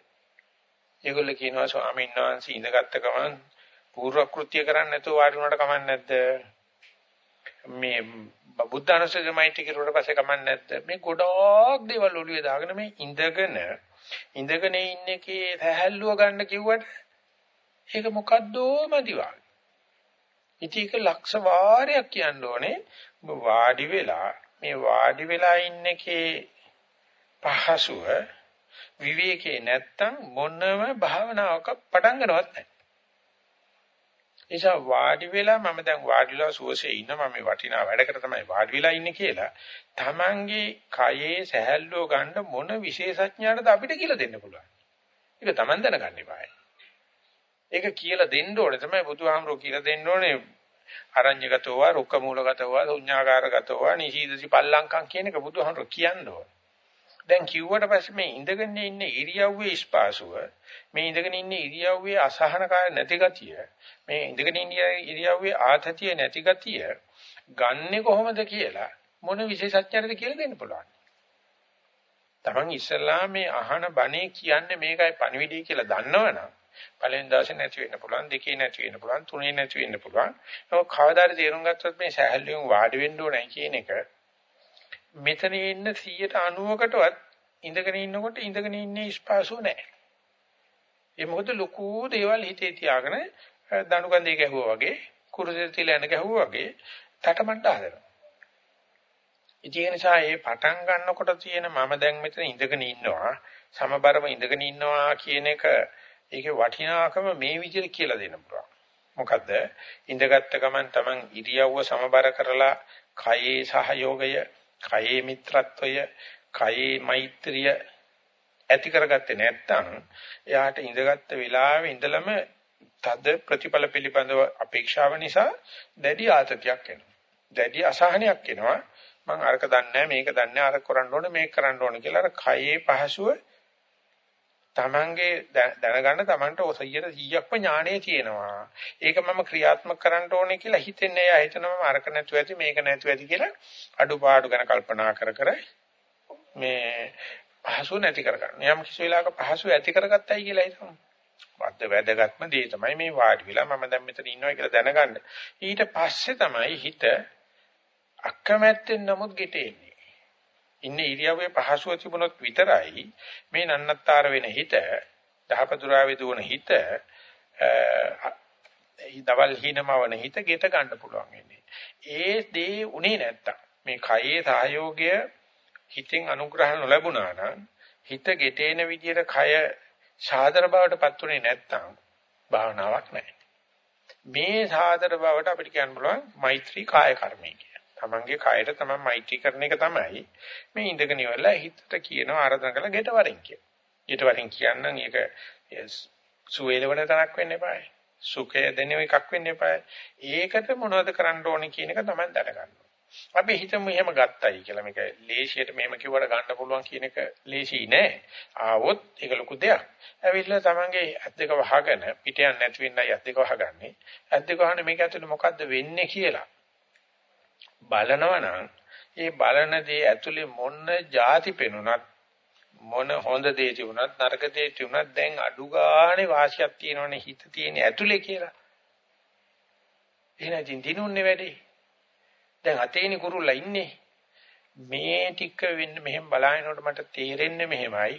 ඒගොල්ලෝ කියනවා ස්වාමීන් වහන්සේ ඉඳගත්ත ගමන් පූර්ව කෘත්‍ය කරන්නේ නැතුව වාඩි වුණාට කමක් නැද්ද? මේ බුද්ධ අනුස්සතියමයිටි කිරුවට පස්සේ කමක් නැද්ද? මේ ගොඩක් දේවල් ඔළුවේ දාගෙන මේ ඉඳගෙන ඉඳගෙන ඉන්න එකේ සැහැල්ලුව ගන්න කිව්වට ඒක මොකද්දෝ මදිවා. ඉතින් ඒක ලක්ෂ වාරයක් කියන්න ඕනේ වාඩි වෙලා මේ වාඩි වෙලා ඉන්න එකේ පහසුව විවේකේ නැත්තම් මොනම භාවනාවක පටන් ගන්නවත් නැහැ. නිසා වාඩි වෙලා මම දැන් වාඩිලා සුවසේ ඉන්න මම මේ වටිනා වැඩකට තමයි වාඩි වෙලා ඉන්නේ කියලා තමන්ගේ කයේ සැහැල්ලුව ගන්න මොන විශේෂඥාටද අපිට කියලා දෙන්න පුළුවන්. ඒක තමන් දැනගන්න eBay. ඒක කියලා දෙන්න ඕනේ තමයි බුදුහාමරෝ කියලා දෙන්න ඕනේ අරඤ්‍යගතව රුක්ක මූලගතව ශුඤ්ඤාකාරගතව නිශීදසි පල්ලංකම් කියන එක බුදුහාමරෝ කියන්න ඕනේ. දැන් කිව්වට පස්සේ මේ ඉඳගෙන ඉන්න ඉරියව්වේ ස්පාසුව මේ ඉඳගෙන ඉන්න ඉරියව්වේ අසහනකාර නැති ගතිය මේ ඉඳගෙන ඉන්න ඉරියව්වේ ආතතිය නැති ගතිය ගන්නෙ කොහොමද කියලා මොන විශේෂඥයක්ද කියලා දෙන්න පුළුවන්. Taman ඉස්සලා මේ අහන බණේ කියන්නේ මේකයි පණිවිඩය කියලා දන්නවනම් පළවෙනි දවසේ නැති වෙන්න පුළුවන් දෙකේ නැති වෙන්න පුළුවන් තුනේ නැති වෙන්න පුළුවන්. ඒක කවදාද තේරුම් ගත්තොත් මේ සහැල්ලුවෙන් වාඩි වෙන්න ඕනේ කියන එක මෙතන ඉන්න 190කටවත් ඉඳගෙන ඉන්නකොට ඉඳගෙන ඉන්නේ ස්පාසුව නැහැ. ඒ මොකද ලොකු දේවල් හිතේ තියාගෙන දණුකන්දේ ගැහුවා වගේ කුරුසෙ තියලා යන ගැහුවා වගේ තටමඬ හදනවා. ඉතින් ඒ නිසා මේ පටන් ගන්නකොට තියෙන මම දැන් මෙතන ඉඳගෙන ඉන්නවා සමබරව ඉඳගෙන ඉන්නවා කියන එක ඒකේ වටිනාකම මේ විදිහට කියලා දෙන්න පුළුවන්. මොකද ඉඳගත්ත ගමන් Taman ඉරියව්ව සමබර කරලා කයේ සහයෝගය කයේ මිත්‍රත්වය, කයේ මෛත්‍රිය ඇති කරගත්තේ නැත්නම් එයාට ඉඳගත්ත වෙලාවේ ඉඳලම තද ප්‍රතිඵල පිළිබඳව අපේක්ෂාව නිසා දැඩි ආතතියක් එනවා. දැඩි අසහනයක් එනවා. මම අරක දන්නේ මේක දන්නේ අර කරන්න ඕනේ මේක කරන්න ඕනේ කියලා අර කයේ පහසුව තමන්ගේ දැනගන්න තමන්ට 100%ක්ම ඥාණය තියෙනවා. ඒක මම ක්‍රියාත්මක කරන්න ඕනේ කියලා හිතෙන්නේ එයා හිතනවා අරක නැතුව ඇති මේක නැතුව ඇති කියලා අඩුපාඩු ගැන කල්පනා කර කර මේ පහසු නැති කර ගන්න. යම් කිසි වෙලාවක පහසු ඇති කරගත්තයි කියලා හිතනවා. වද්ද වැදගත්ම දේ තමයි මේ වාඩි වෙලා මම දැන් මෙතන ඉන්නවා කියලා දැනගන්න. ඊට පස්සේ තමයි හිත අකමැත්තෙන් නමුත් ගෙටෙන්නේ. ඉන්නේ ඉරියව්වේ පහසුව තිබුණොත් විතරයි මේ නන්නත්තර වෙන හිත දහපතුරාවේ දුවන හිත දවල් හිනමවන හිත ගෙට ගන්න පුළුවන් වෙන්නේ. ඒ දේ උනේ නැත්තම් මේ කයේ සහයෝගය හිතෙන් අනුග්‍රහ නොලැබුණා නම් හිත ගෙටේන විදියට කය සාදර බවටපත් උනේ නැත්නම් භාවනාවක් නැහැ. මේ සාදර බවට අපිට කියන්න පුළුවන් මෛත්‍රී කාය කර්මය කියලා. තමන්ගේ කායයට තමන් මෛත්‍රී කරන එක තමයි මේ ඉඳගෙන ඉවරලා හිතට කියනවා ආරාධනා කරලා ගෙට වරින් කියලා. ගෙට වරින් කියන්නම් ඒක සුවේලවන තරක් වෙන්න එපායි. සුඛය දෙන එකක් වෙන්න එපායි. ඒකට මොනවද කරන්න ඕනේ කියන එක තමයි දැන ගන්න. අපි හිතමු එහෙම ගත්තයි කියලා මේක ලේසියට මෙහෙම කිව්වට ගන්න පුළුවන් කියන එක ලේසි නෑ. ආවොත් ඒක ලොකු දෙයක්. ඇවිල්ලා තමන්ගේ ඇස් දෙක වහගෙන පිටියන් නැති වෙන්නයි ඇස් දෙක වහගන්නේ. ඇස් දෙක වහන මේක ඇතුලේ මොකද්ද වෙන්නේ කියලා බලනවනම් ඒ බලන දේ ඇතුලේ මොන જાති පෙනුනත් මොන හොඳ දේ තිබුණත් නරක දේ තිබුණත් දැන් අඩු ගානේ වාසියක් තියෙනවනේ හිත තියෙන ඇතුලේ කියලා. එහෙනම් දිනුන්නේ වැඩි. දැන් අතේනි කුරුල්ලා ඉන්නේ. මේ ටික වෙන්න මෙහෙම බලනකොට මට තේරෙන්නේ මෙහෙමයි.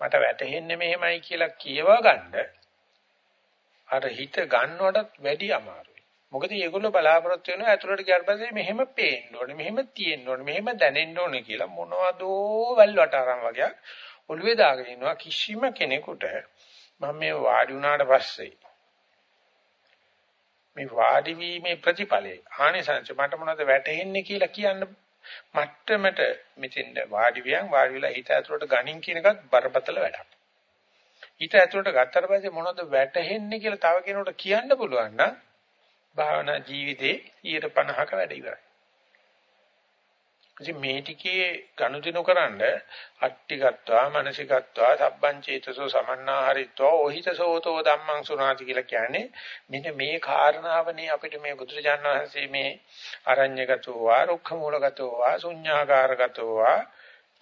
මට වැටහෙන්නේ මෙහෙමයි කියලා කියව ගන්න අර හිත ගන්නවටත් වැඩි අමාරුයි. මොකද මේගොල්ලෝ බලාපොරොත්තු වෙනවා ඇතුළට ගියාට පස්සේ මෙහෙම පේන්න ඕනේ, මෙහෙම තියෙන්න ඕනේ, මෙහෙම දැනෙන්න ඕනේ කියලා මොනවදෝ වැල්වට අරන් වගේ ඔළුවේ දාගෙන ඉන්නවා කිසිම කෙනෙකුට මම මේ වාඩි වුණාට පස්සේ මේ වාඩි වීමේ ප්‍රතිඵලය ආනිසංස මට මොනවද වැටහෙන්නේ කියලා කියන්න මට්ටමට මෙතෙන් වාඩි වියන් වාඩි වෙලා හිත ඇතුළට ගනින් කියන එකත් බරපතල වැඩක්. හිත ඇතුළට ගත්තට පස්සේ මොනවද වැටහෙන්නේ කියලා තව කෙනෙකුට කියන්න පුළුවන් නම් භාවනා ජීවිතේ 50ක වැඩ ඉවරයි. ඉතින් මේ ටිකේ ගනුදෙනු කරන්න අට්ටිගත්වා මනසිකත්වා සබ්බං චේතසෝ සමන්නාහරිත්වා ඔහිතසෝතෝ ධම්මං සුනාති කියලා කියන්නේ මෙන්න මේ කාරණාවනේ අපිට මේ බුදුරජාණන් වහන්සේ මේ අරඤ්‍යගතෝ වා රුක්ඛ මූලගතෝ වා ශුඤ්ඤාකාරගතෝ වා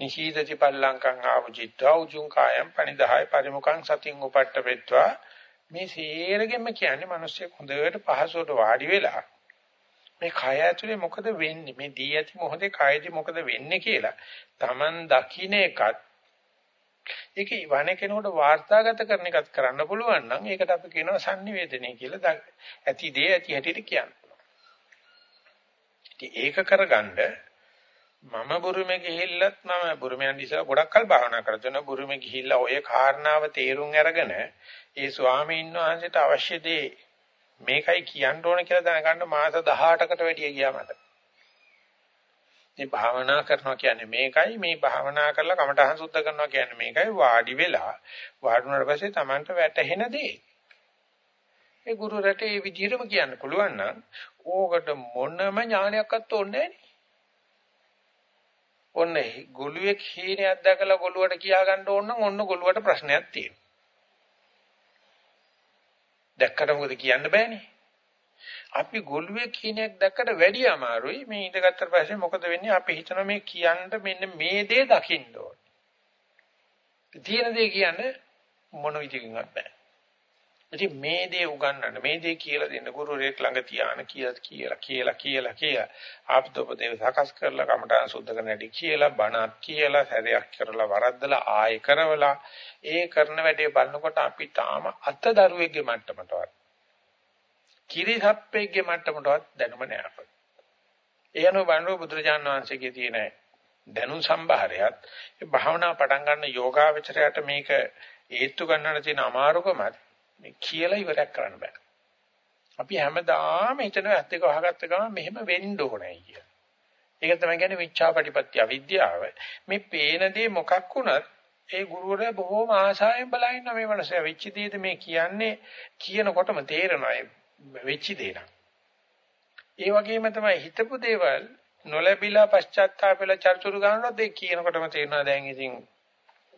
නිශීදති පල්ලංකං ආවුචිත්වා උජුං කායම් පනිදාය පරිමුඛං සතින් උපට්ඨපෙත්වා. මේ සේරගෙම කියන්නේ මිනිස්සු හොඳට පහසුවට වාඩි වෙලා මේ කය ඇතුලේ මොකද වෙන්නේ මේ දී ඇති මොහොතේ කයදී මොකද වෙන්නේ කියලා Taman දකින්න එකත් ඒක වණ කෙනෙකුට වාර්තාගත කරන එකත් කරන්න පුළුවන් නම් ඒකට අපි කියනවා sannivedanaya කියලා ඇති දේ ඇති හැටියට කියනවා. ඉතින් ඒක කරගන්න මම බුරුමේ ගිහිල්ලත් මම බුරුමෙන් ඉස්සලා ගොඩක් කල් භාවනා කරගෙන බුරුමේ ගිහිල්ලා ඔය කාරණාව තේරුම් අරගෙන ඒ ස්වාමීන් වහන්සේට අවශ්‍ය දේ මේකයි කියන්න ඕන කියලා දැනගන්න මාස 18කට වැඩිය ගියා මට. මේ භාවනා කරනවා කියන්නේ මේකයි මේ භාවනා කරලා කමටහන් සුද්ධ කරනවා කියන්නේ මේකයි වාඩි වෙලා වාඩි වුණාට පස්සේ Tamanට වැටහෙන දේ. ඒ ගුරු රටේ මේ විදිහටම කියන්න පුළුවන් නම් ඕකට මොනම ඥානයක්වත් ඕනේ ඔන්න ගොළුවේ හීනයක් දැකලා ගොළුවට කියා ගන්න ඕන නම් ඔන්න ගොළුවට ප්‍රශ්නයක් තියෙනවා. දැක්කට මොකද කියන්න බෑනේ. අපි ගොළුවේ කිනයක් දැක්කට වැඩි අමාරුයි. මේ ඉඳගත්තට පස්සේ මොකද වෙන්නේ? අපි හිතන මේ කියන්න මෙන්න මේ දේ දකින්න ඕනේ. තියෙන දේ කියන්නේ මොන විදිහකින්වත් බෑ. ඉතින් මේ දේ උගන්වන්න මේ දේ කියලා දෙන්න ගුරුරෙක් ළඟ තියාන කියලා කියලා කියලා කියලා කියලා ආප්තෝපදේව සකස් කරලා කමටහන් සුද්ධ කරන හැටි කියලා බණක් කියලා සැරයක් කරලා වරද්දලා ආයෙ කරවලා ඒ කරන වැඩේ බලනකොට අපි තාම අතදරුවෙක්ගේ මට්ටමටවත් කිරිසප්පෙක්ගේ මට්ටමටවත් දැනුම නෑ අපිට. ඒ අනුව බලනකොට බුදුරජාණන් වහන්සේගේ තියෙන දැනුම් සම්භාරයත් ඒ භාවනා පටන් ගන්න යෝගාවචරයට මේක ඒත්තු ගන්නට තියෙන අමාරුකමත් මේ කියලා ඉවරයක් කරන්න බෑ. අපි හැමදාම හිතන ඇත්ත එක වහගත්ත ගමන් මෙහෙම වෙන්න ඕනයි කියලා. ඒක තමයි කියන්නේ මිච්ඡාපටිපත්‍ය අවිද්‍යාව. මේ පේන දේ මොකක් වුණත් ඒ ගුරුවරයා බොහොම ආසාවෙන් බලන මේ මනස වෙච්ච දේද මේ කියන්නේ කියනකොටම තේරෙනවා වෙච්ච දේ නම්. ඒ වගේම තමයි හිතපු දේවල් නොලැබිලා පශ්චාත්තාපෙලා චර්චුරු ගන්නවත් ඒ කියනකොටම තේරෙනවා දැන් ඉතින්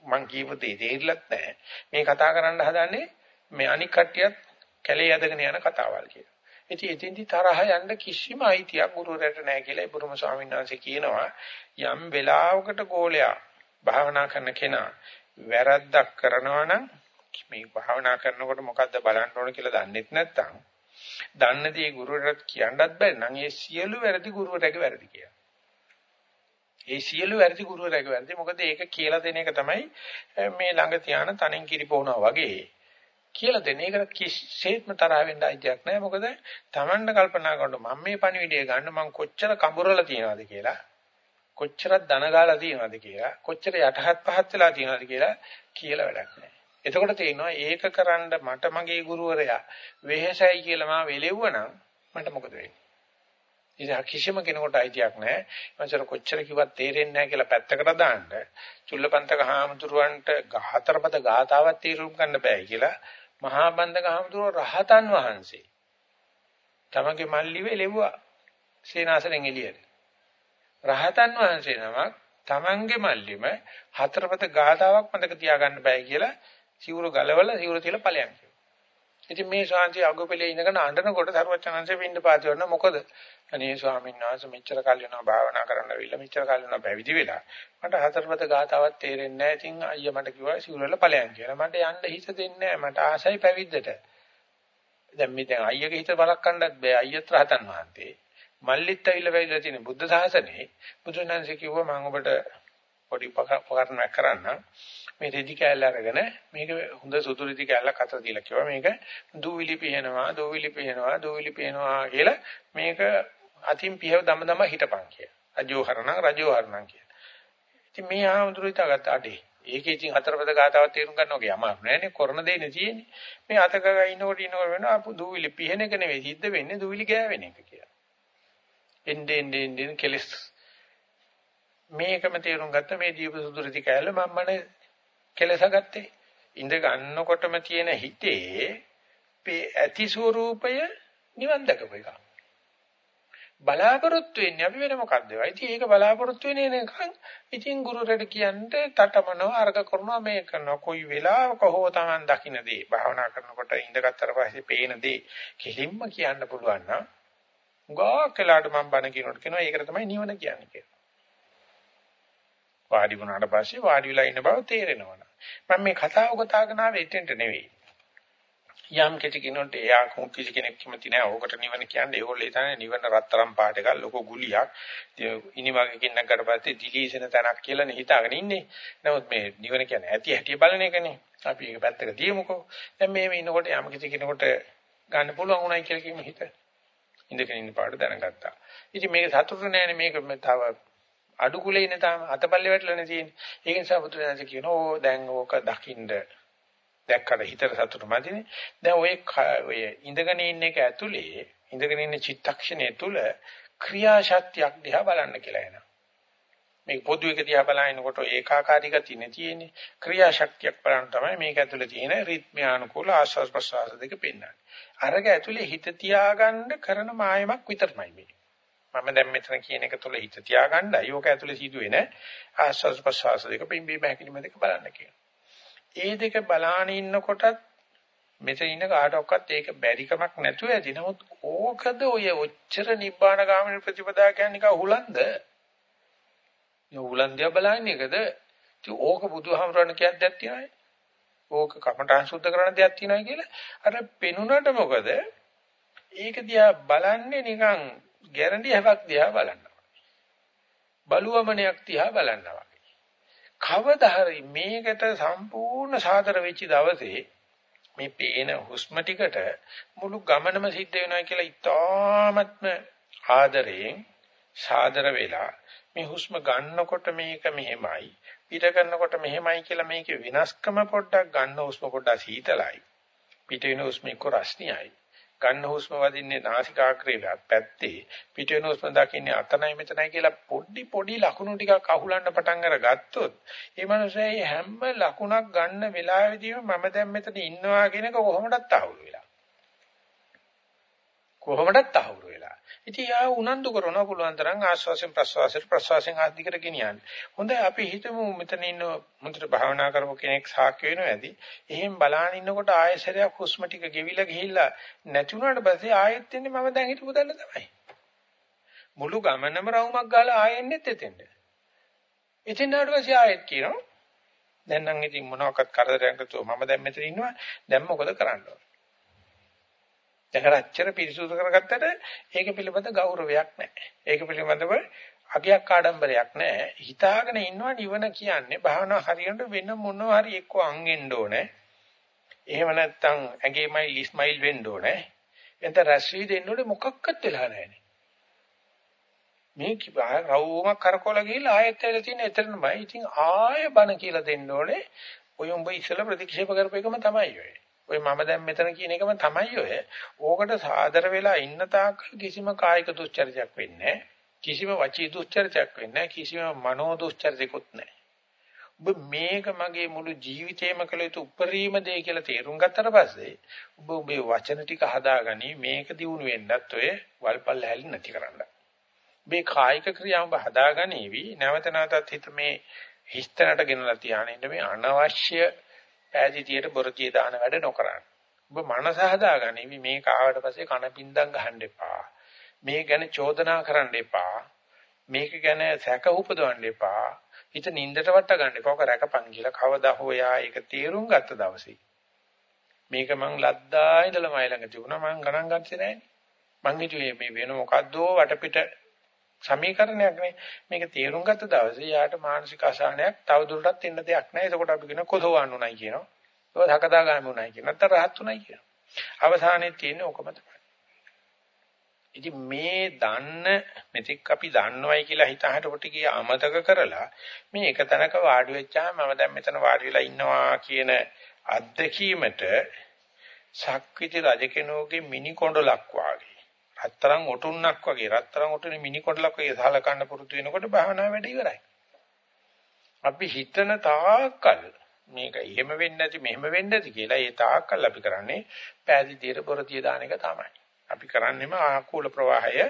මං කියපු දේ තේරිලත් නැහැ. මේ කතා කරන්න හදන්නේ මේ අනික් කට්ටියත් කැලේ යදගෙන යන කතාවල් කියලා. ඉතින් එතෙන්දි තරහ යන්න කිසිම අයිතියක් ගුරුවරයාට නැහැ කියලා බුරුම ස්වාමීන් වහන්සේ කියනවා යම් වෙලාවකට ගෝලයා භාවනා කරන කෙනා වැරද්දක් කරනවා නම් මේ භාවනා කරනකොට මොකද්ද බලන්න ඕන කියලා දන්නෙත් නැත්නම් දන්න දේ ගුරුවරට කියන්නත් බැරි නම් ඒ සියලු වැරදි ගුරුවරයාගේ වැරදි කියලා. ඒ සියලු වැරදි ගුරුවරයාගේ වැරදි. මොකද ඒක කියලා දෙන එක තමයි මේ ළඟ තියාන තනින් කිරිපෝනවා වගේ කියලා දෙන එකට කිසිසේත්ම තරහ වෙන්න අයිතියක් නැහැ. මොකද Tamanne කල්පනා කරනකොට මම මේ පණිවිඩය ගන්න මං කොච්චර කඹරලා තියනවද කියලා කොච්චරක් ධන ගාලා තියෙනවද කියලා කොච්චර යටහත් පහත් වෙලා තියෙනවද කියලා කියලා වැඩක් නැහැ. එතකොට තේරෙනවා ඒක කරන්න මට මගේ ගුරුවරයා වෙහෙසයි කියලා මා වෙලෙව්වනම් මට මොකද වෙන්නේ? ඉතින් කිසිම කෙනෙකුට අයිතියක් නැහැ. මචර කොච්චර කිව්වත් තේරෙන්නේ නැහැ කියලා පැත්තකට දාන්න. චුල්ලපන්තක හාමුදුරුවන්ට හතරපද ගාතාවක් තීරුම් ගන්න බෑ කියලා මහා බන්දක හාමුදුරුවෝ රහතන් වහන්සේ තමගේ මල්ලිවේ ලැබුවා සේනාසනෙන් එළියට. රහතන් වහන්සේ නමක් තමන්ගේ මල්ලිම හතරපද ගාතාවක් මතක තියාගන්න බෑ කියලා සිවුරු ගලවලා සිවුරු තියලා ඵලයන් ඉතින් මේ ශාන්ති අගොපෙලේ ඉඳගෙන අඬනකොට සරුවචනංශේ පින්න පාති වුණා මොකද? අනේ ස්වාමීන් වහන්සේ මෙච්චර කල් වෙනවා භාවනා කරන්න ඇවිල්ලා මෙච්චර කල් වෙනවා පැවිදි වෙලා. මට හතරපත ගාතාවක් තේරෙන්නේ නැහැ. ඉතින් අයියා මට කිව්වා සිවුරල ඵලයන් කියලා. මට යන්න හිත දෙන්නේ නැහැ. මට ආසයි පැවිද්දට. දැන් මේ දැන් අයියාගේ හිත බලක් කන්නත් බෑ. අයියත් රහතන් වහන්සේ. මල්ලිත් ඇවිල්ලා වෙයිලා තියෙන බුද්ධ ශාසනේ බුදුන්වහන්සේ කිව්වා මම ඔබට පොඩි උපකරණයක් කරන්නම්. මේ රෙදි කෑල්ල අරගෙන මේක හොඳ සුදු රෙදි කෑල්ලක් අතට දීලා කිව්වා මේක දූවිලි පිහනවා දූවිලි පිහනවා දූවිලි පිහනවා කියලා මේක අතින් පිහව දම දම හිටපන් කිය. රජෝහරණ රජෝහරණ කිය. ඉතින් මේ ආමතුරු හිතාගත්ත අඩේ. ඒකේ ඉතින් හතරපද ගාතාවක් තේරුම් ගන්න ඕකේ අමාරු නෑනේ කරන දෙන්නේ තියෙන්නේ. මේ අතක ඉනකොට ඉනකොට වෙනවා දූවිලි පිහන එක නෙවෙයි සිද්ධ වෙන්නේ දූවිලි ගෑවෙන එක කියලා. එන්නේ එන්නේ එන්නේ කෙලස් මේකම තේරුම් ගත්ත මේ දීප සුදුරිති කැලේ මම්මනේ කෙලසගත්තේ. ඉඳ ගන්නකොටම තියෙන හිතේ ඇති ස්වરૂපය නිවන් දකපු එක. බලාපොරොත්තු වෙන්නේ අපි වෙන මොකද්ද? ඉතින් ඒක බලාපොරොත්තු වෙන්නේ නිකන් ඉතින් ගුරුරට කියන්නේ තටමනව අර්ග කරනවා මේ කරනවා කොයි වෙලාවක හෝ Taman දකින්න දේ භාවනා කරනකොට ඉඳගත්තර පස්සේ පේන දේ කෙලින්ම කියන්න පුළුවන් නම් ගා කළාට මම බණ කියනකොට කියනවා ඒකට තමයි නිවන කියන්නේ කියලා. වාඩි වුණාට පස්සේ වාඩි වෙලා ඉන්න බව තේරෙනවා. මම මේ කතාව ගොතාගෙන ආවේ එතෙන්ට නෙවෙයි. යම් කෙටි කෙනෙකුට එයා කිසි කෙනෙක් කැමති නැහැ. ඕකට නිවන කියන්නේ ඒගොල්ලෝ හිතන්නේ නිවන රත්තරන් පාට එකක් ලොකු ගුලියක්. ඉනිමගකින් නැගකට පස්සේ දිලීසෙන තැනක් කියලා නේ හිතාගෙන ඉන්නේ. නමුත් මේ නිවන කියන්නේ ඇති හැටි බලන එකනේ. අපි ඒක පැත්තක තියමුකෝ. දැන් මේ ඉන්නකොට යම් කිසි කෙනෙකුට ගන්න පුළුවන් උනායි කියලා කිව්ම හිත. ඉඳගෙන ඉන්න පාට දැනගත්තා. ඉතින් මේක සතුටු නෑනේ මේක තව අඩු කුලේ ඉන්නේ තාම අතපල්ලේ වැටලානේ තියෙන්නේ. ඒක නිසා බුදුරජාණන් කියනවා ඕ දැන් ඕක දකින්න දැක්කට හිතට සතුටු මැදිනේ. දැන් ඔය ඔය ඉඳගෙන ඉන්න එක ඇතුලේ ඉඳගෙන ඉන්න චිත්තක්ෂණය තුල ක්‍රියාශක්තියක් දිහා බලන්න කියලා එනවා. මේ පොදු එක දිහා බලනකොට ඒකාකාරී ගතිය තියෙන්නේ. ක්‍රියාශක්තියක් බලන්න තමයි මේක ඇතුලේ තියෙන රිද්මයානුකූල ආස්වාස් ප්‍රසවාස දෙක පෙන්වන්නේ. අරග ඇතුලේ හිත තියාගන්න කරන මායමක් විතරමයි මේ. මම දැන් මෙතන කියන එක තුළ හිත තියාගන්නයි ඕක ඇතුලේ සිදුවෙන ආස්වාද ප්‍රසවාස දෙක පිම්බීම හැකිලිම දෙක බලන්න කියනවා. ඒ දෙක බලාන ඉන්නකොටත් මෙතන ඉන්න කාටවත් ඒක බැරිකමක් නැතුව ඇති. නමුත් ඕකද ඔය ඔච්චර නිබ්බාන ගාමිනී ප්‍රතිපදා කියන්නේ කා හුලන්ද? මේ හුලන්දියා බලන්නේ එකද? ඉතින් ඕක බුදුහාමරණ කියද්දක් තියනයි. ඕක කමඨාන් සුද්ධ කරන දෙයක් තියනයි කියලා අර පෙනුනට මොකද? ඒක දිහා බලන්නේ නිකන් ගැරන්ටි හැවක් දිහා බලනවා. බලුවමනයක් දිහා බලනවා. කවදා හරි මේකට සම්පූර්ණ සාදර වෙච්ච දවසේ මේ පේන හුස්ම ටිකට මුළු ගමනම සිද්ධ වෙනවා කියලා ඉතාමත්ම ආදරයෙන් සාදර වෙලා මේ හුස්ම ගන්නකොට මේක මෙහෙමයි පිට කරනකොට මෙහෙමයි කියලා මේකේ වෙනස්කම පොඩ්ඩක් ගන්න හුස්ම පොඩ්ඩක් සීතලයි පිට වෙන හුස්ම එක්ක රස්නියයි ගන්න හුස්ම වදින්නේ නාසිකාග්‍රේ පැත්තේ පිට වෙන හුස්ම දකින්නේ අතනයි මෙතනයි කියලා පොඩි පොඩි ලකුණු ටිකක් අහුලන්න පටන් අරගත්තොත් ඒ මනුස්සයා හැම ලකුණක් ගන්න වෙලාවෙදීම මම දැන් මෙතන ඉන්නවා කියන එක කොහොමදත් අහුරු වෙලා. කොහොමදත් අහුරු වෙලා. ඉතින් යා උනන්දු කරනවා පුළුවන් තරම් ආස්වාසෙන් ප්‍රස්වාසෙන් ප්‍රස්වාසෙන් ආදිකට ගෙනියන්න. හොඳයි අපි හිතමු මෙතන ඉන්න මුන්ට භාවනා කරපු කෙනෙක් සාක්ෂි වෙනවා ඇති. එහෙන් බලාන ඉන්නකොට ආයෙසරයක් හුස්ම ටික ගෙවිලා ගිහිල්ලා නැති වුණාට පස්සේ ආයෙත් එන්නේ මම දැන් හිටපු දන්න තමයි. මුළු ගමනම රවුමක් ගාලා ආයෙන්නෙත් එතෙන්ද. ඉතින් ඊට පස්සේ ආයෙත් කියනවා දැන් නම් ඉතින් මොනවාක්වත් කරදරයක් නැතුව මම දැන් මෙතන ඉන්නවා දැන් මොකද කරන්න ඕන දැකරච්චර පිරිසුදු කරගත්තට ඒක පිළිබඳ ගෞරවයක් නැහැ. ඒක පිළිබඳව අගයක් ආඩම්බරයක් නැහැ. හිතාගෙන ඉන්නවා නිවන කියන්නේ භාවනා හරියට වෙන මොනවා හරි එක්ක අංගෙන්න ඕනේ. එහෙම නැත්නම් ඇඟේමයි ලිස්මයිල් වෙන්න ඕනේ. එතන රැස්වි දෙන්න ඕනේ මොකක්වත් වෙලා නැහැ. මේ රවුමක් කරකවලා ගිහිල්ලා ආයෙත් ඇවිල්ලා තියෙන එතරම්මයි. ඉතින් ආයෙ බණ කියලා දෙන්න ඕනේ. ඔය උඹ ඉස්සෙල්ලා ප්‍රතික්ෂේප කරපේකම තමයි ඔය. ඔය මම දැන් මෙතන කියන එකම තමයි ඔය. ඕකට සාදර වෙලා ඉන්න තාක් කිසිම කායික දුස්චරිතයක් වෙන්නේ කිසිම වචී දුස්චරිතයක් වෙන්නේ කිසිම මනෝ දුස්චරිතයක්වත් නැහැ. ඔබ මේක මගේ මුළු ජීවිතේම කළ යුතු උපරිම දේ කියලා තේරුම් ගත්තට පස්සේ ඔබ ඔබේ වචන ටික හදාගනි මේක දිනු වෙන්නත් ඔය වල්පල් හැලි නැති කරන්න. මේ කායික ක්‍රියාව හදාගනිවි නැවත නැවතත් හිත මේ හිස්තැනට ගෙනලා තියාගෙන ඉන්න මේ අනවශ්‍ය පෑදීතියට බොරතිය දාන වැඩ නොකරන්න. ඔබ මනස හදාගනිවි මේක ආවට පස්සේ කන පින්දම් ගහන්න එපා. මේ ගැන චෝදනා කරන්න එපා. මේක ගැන සැක උපදවන්න එපා. හිත නින්දට වට ගන්න එපා. ඔක රැකපන් කියලා කවදා හෝ යා ඒක තීරුම් ගත්ත දවසේ. මේක මං ලද්දා ඉඳලා මයි ළඟ තිබුණා මං ගණන් ගත්තේ නෑනේ. මං හිතුවේ මේ වෙන මොකද්දෝ වටපිට සමීකරණයක් නේ. මේක තීරුම් ගත්ත දවසේ යාට මානසික අසහනයක් තව දුරටත් එන්න දෙයක් නෑ. එතකොට අපි කියන කොසවන්න උනායි කියනවා. ඒක හකදා ගන්න උනායි කියනවා. නැත්නම් රහත් උනායි කියනවා. අවසානයේ තියෙන්නේ ඕකම තමයි. ඉතින් මේ දන්න මෙතික් අපි දන්නවයි කියලා හිතහට කොට කිය අමතක කරලා මේ එක තැනක වාඩි වෙච්චාම මම දැන් මෙතන වාඩි වෙලා ඉන්නවා කියන අත්දැකීමට සක්විති රජ කෙනෙකුගේ මිනි කොණ්ඩලක් වාගේ රත්තරන් ඔටුන්නක් වගේ රත්තරන් ඔටුනේ මිනි කොණ්ඩලක් වගේ සලකන්න පුරුදු වෙනකොට භාවනාව වැඩ ඉවරයි. අපි හිතන තාක්කල් මේක එහෙම වෙන්නේ නැති මෙහෙම වෙන්නේ නැති කියලා ඒ තාක්කල් අපි කරන්නේ පෑදි දිර බොරතිය දාන එක තමයි. අපි කරන්නේම ආකූල ප්‍රවාහය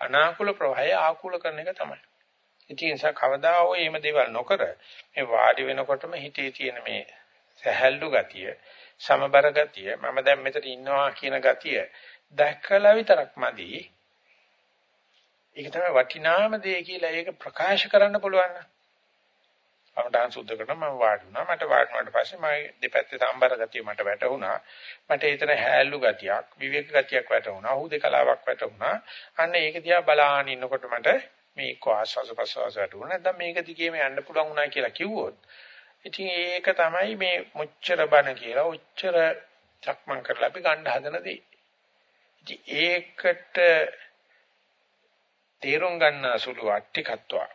අනාකූල ප්‍රවාහය ආකූල කරන එක තමයි. ඉතින් ඒ නිසා කවදා හෝ එහෙම දේවල් නොකර මේ වාඩි වෙනකොටම හිතේ තියෙන මේ සැහැල්ලු ගතිය, සමබර ගතිය, මම දැන් මෙතන ඉන්නවා කියන ගතිය දැක්කලා විතරක් මදි. ඒක තමයි වටිනාම දේ කියලා ඒක ප්‍රකාශ කරන්න පුළුවන් නම් කමඨාන් සුද්ධ කරන මම වාඩි වුණා. මට වාඩි වුණාට පස්සේ මම දෙපැත්තේ සම්බර ගතිය මට වැටුණා. මට ඒතන හැල්ලු ගතියක්, විවේක ගතියක් වැටුණා. හුදේකලාවක් වැටුණා. අන්න ඒක දිහා බලාගෙන ඉන්නකොට මට මේ එක්ක ආස්වාස ප්‍රසවාස වැටුණා. නැත්නම් මේක දිගේම යන්න පුළුවන් වුණා කියලා කිව්වොත්. ඉතින් ඒක තමයි මේ මුච්චර බණ කියලා උච්චර චක්මන් කරලා අපි ගන්න හදන දේ. ඉතින් ඒකට තේරුම් ගන්න සුළු අට්ටිකත්වයක්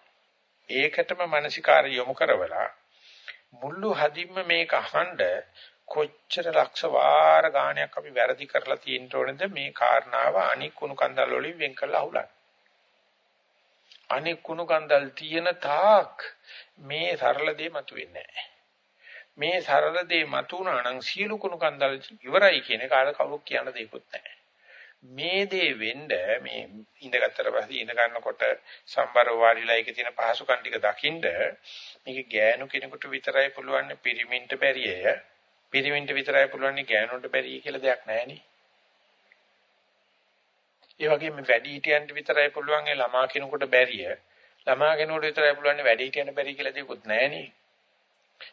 ඒකටම මානසිකාරය යොමු කරවලා මුළු හදින්ම මේක අහඬ කොච්චර ලක්ෂ වාර ගාණයක් අපි වැරදි කරලා තියෙන්න ඕනේද මේ කාරණාව අනික් කුණු කන්දල් වලින් වෙන් කරලා අහුලන්න. අනික් කුණු කන්දල් තියෙන තාක් මේ සරල දේ මතුවෙන්නේ නැහැ. මේ සරල දේ මතුණා නම් සියලු කුණු කන්දල් ඉවරයි කියන කාල කවුරු කියන දෙයක්වත් නැහැ. මේ දේ වෙන්න මේ ඉඳගත්තර පස්සේ ඉඳ ගන්නකොට සම්බර වාඩිලා ඒකේ තියෙන පහසුකම් ටික දකින්න මේක ගෑනු කෙනෙකුට විතරයි පුළුවන් පිරිමින්ට බැරිය පිරිමින්ට විතරයි පුළුවන් ගෑනුන්ට බැරිය කියලා දෙයක් නැහෙනි. ඒ වගේම වැඩි හිටියන්ට විතරයි පුළුවන් ළමා කෙනෙකුට බැරිය. ළමා කෙනෙකුට විතරයි පුළුවන් වැඩි හිටියන්ට බැරි කියලා දෙයක්වත් නැහෙනි.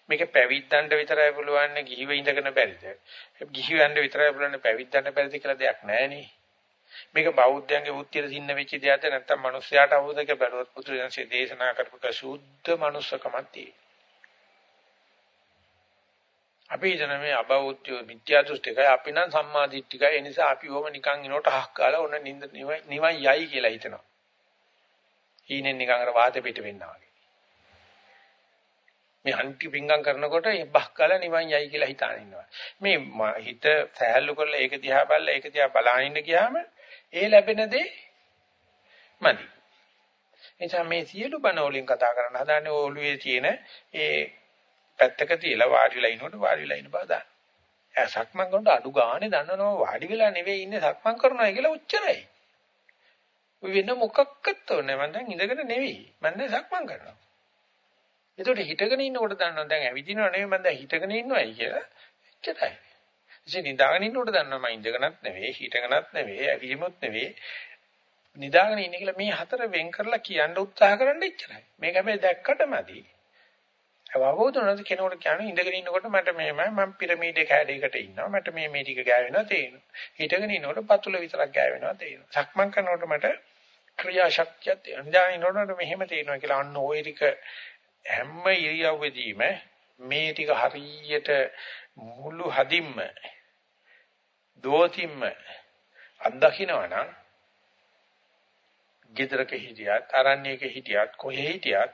මේක පැවිද්දන්ට විතරයි පුළුවන් ගිහිව ඉඳගෙන බැරිද? ගිහිවන්ට විතරයි පුළුවන් පැවිද්දන්ට බැරිද කියලා දෙයක් නැහැ මේක බෞද්ධයන්ගේ වෘත්තියට සින්න වෙච්ච දෙයක්ද නැත්නම් මිනිස්යාට අවබෝධක බැලුවොත් පුදුරයන්සේ දේශනා කරපු සුද්ධ මනුස්සකමක් තියෙනවා. අපි හිතන මේ අබෞද්ධ මිත්‍යා දෘෂ්ටිකයි අපි නම් සම්මා දිට්ඨිකයි ඒ නිසා අපි ඕම නිකන් ඉනොට හක් කාලා ඔන්න නින්ද නිවන් යයි කියලා හිතනවා. ඊනෙන් නිකන් අර වාතේ පිට වෙන්නවා වගේ. මේ අන්ති පිංගම් කරනකොට බහ කාලා නිවන් යයි කියලා හිතාන ඉන්නවා. මේ හිත සහැල්ලු කරලා ඒක දිහා බලලා ඒක දිහා බලාගෙන ඉන්න ගියාම ඒ ලැබෙන දේ මදි. එනිසා මේ සියලු බණ වලින් කතා කරන්න හදාන්නේ ඔළුවේ තියෙන ඒ පැත්තක තියලා වාඩි වෙලා ඉනකොට වාඩි වෙලා ඉන්න බව දාන්න. එයා සක්මන් කරනකොට අඩු ගානේ දන්නනවා වාඩි වෙලා නෙවෙයි ඉන්නේ සක්මන් කරනවා කියලා උච්චරයි. ඔය වෙන මොකක්වත් ඕනේ මම දැන් ඉඳගෙන නෙවෙයි. මම දැන් සක්මන් කරනවා. එතකොට හිටගෙන ඉන්නකොට දන්නවා දැන් ඇවිදිනව නෙවෙයි මම දැන් හිටගෙන ඉන්නවයි කියලා. එච්චරයි. ඉතින් නිදාගෙන ඉන්නකොට දන්නවා මම ඉඳගෙනත් නෙවෙයි හිටගෙනත් නෙවෙයි ඇවිදිමුත් නෙවෙයි. නිදාගෙන ඉන්නේ කියලා මේ හතර වෙන් කරලා කියන්න උත්සාහ කරන්න එච්චරයි. මේක හැබැයි දැක්කට මදි. අවබෝධ නැති කෙනෙකුට කියන්නේ ඉඳගෙන ඉන්නකොට මට මෙහෙමයි මම පිරමීඩ කැඩයකට ඉන්නවා මට මේ මේ ටික ගෑවෙනවා තේරෙනවා. හිටගෙන ඉන්නකොට පතුල විතරක් ගෑවෙනවා තේරෙනවා. සක්මන් කරනකොට මට ක්‍රියාශක්තිය තියෙනවා. නිදාගෙන ඉන්නකොට මෙහෙම තේරෙනවා කියලා අන්න ওই ටික හැම ඉරියව්වෙදීම මේ ටික හරියට මුළු හදින්ම දෝතිම්ම අත්දකින්නවනම් ගෙදරක හිටියත්, අරණ්‍යයක හිටියත්, කොහේ හිටියත්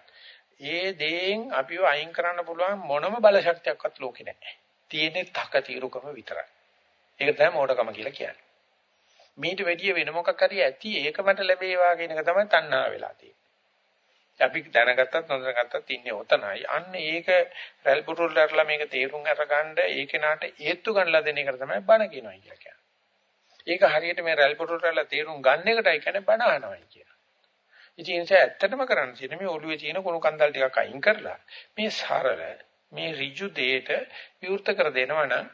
ඒ දේෙන් අපිව අයින් කරන්න පුළුවන් මොනම බල ශක්තියක්වත් ලෝකේ නැහැ. තියෙන්නේ තක తీරුකම විතරයි. ඒක තමයි මෝඩකම කියලා කියන්නේ. මීට වැඩිය වෙන මොකක් හරි ඇති ඒක මට ලැබේවා කියන එක තමයි තණ්හා වෙලා තියෙන්නේ. අපි දැනගත්තත් නොදැනගත්තත් ඉන්නේ ඔතනයි. අන්න ඒක රැල් පුරුල්ලර්ලා මේක තේරුම් අරගන්න ඒ කෙනාට හේතු ගන්නලා දෙන එකට තමයි බණ කියනවා කියලා කියන්නේ. ඒක හරියට මේ රැල් පුරුල්ලර්ලා තේරුම් ගන්න එකටයි කියන්නේ බණ අහනවායි කියන. ඉතින් ඒ නිසා ඇත්තටම කරන්න තියෙන්නේ මේ ඔළුවේ තියෙන කුණු කන්දල් ටිකක් අයින් කරලා මේ සරල මේ ඍජු දෙයට විවෘත කර දෙනවනම්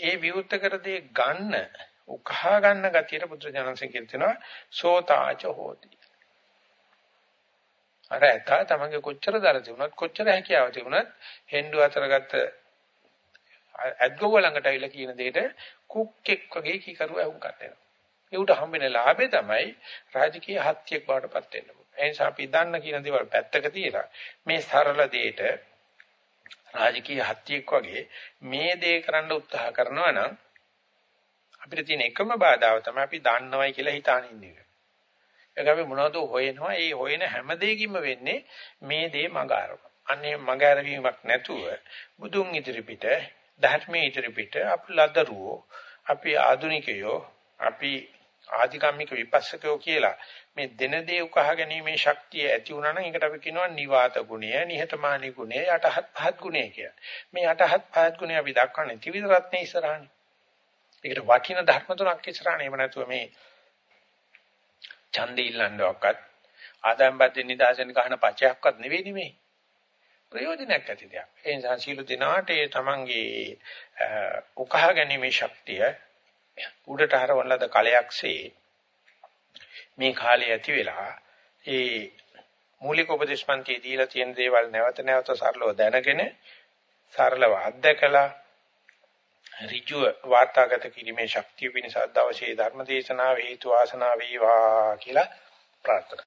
ඒ විවෘත කර දෙය ගන්න උකහා ගන්න ගතියට පුත්‍රජනන්සේ කියනවා සෝතාච හෝති. අර ඇතා තමන්ගේ කොච්චර දර තිබුණත් කොච්චර හැකියාව තිබුණත් හෙන්ඩු අතර ගත්ත ඇද්ගොව ළඟට ඇවිල්ලා කියන දෙයට කුක්ෙක් වගේ කීකරුව වුන් කරනවා. ඒකට හම්බෙන ලාභේ තමයි රාජකීය හත්තියක් බවට පත් වෙන්න පුළුවන්. ඒ නිසා අපි දන්න කියන දේවල් පැත්තක තියලා මේ සරල දෙයට රාජකීය හත්තියක් වගේ මේ දේ කරන්න උත්සාහ කරනවා නම් අපිට තියෙන එකම බාධාව තමයි අපි දන්නවයි කියලා හිතාන ඉන්නේ. ඒක අපි මොනවද හොයනවා? ඒ හොයන හැම දෙයකින්ම වෙන්නේ මේ දේ මඟ අරම. අනේ මඟ අරවීමක් නැතුව බුදුන් ඉදිරි පිට, ධර්මයේ ඉදිරි පිට අපි ලදරුවෝ, අපි ආදුනිකයෝ, අපි ආධිකම්මික විපස්සකයෝ කියලා මේ දෙන දේ උකහා ගැනීමේ ශක්තිය ඇති වුණා නම් ඒකට අපි කියනවා නිවාත ගුණය, නිහතමානී ගුණය, යටහත් පහත් ගුණය කියලා. මේ යටහත් පහත් ගුණය අපි දක්වන්නේ ත්‍රිවිධ රත්නේ ඉස්සරහනේ. ඒකට වටින ධර්ම තුනක් ඉස්සරහනේ. එහෙම නැතුව මේ ඡන්දෙ ඉල්ලන්නවක්වත් ආදායම් බද්දෙන් නිදාසෙන් ගන්න පචයක්වත් නෙවෙයි නෙමෙයි. ප්‍රයෝජනයක් ඇති දෙයක්. ඒ නිසා සීල දිනාට ඒ තමන්ගේ උකහා ගැනීමේ ශක්තිය උඩට හරවලද කලයක්සේ මේ කාලේ ඇති වෙලා ඒ මූලික උපදේශපන්තියේ දීලා තියෙන දේවල් නැවත නැවත සරලව දැනගෙන සරලව අත්දකලා ඍජුව වාර්තාගත කිරීමේ ශක්තිය පිණිස අදවසේ ධර්ම දේශනාව හේතු වාසනා වේවා කියලා ප්‍රාර්ථනා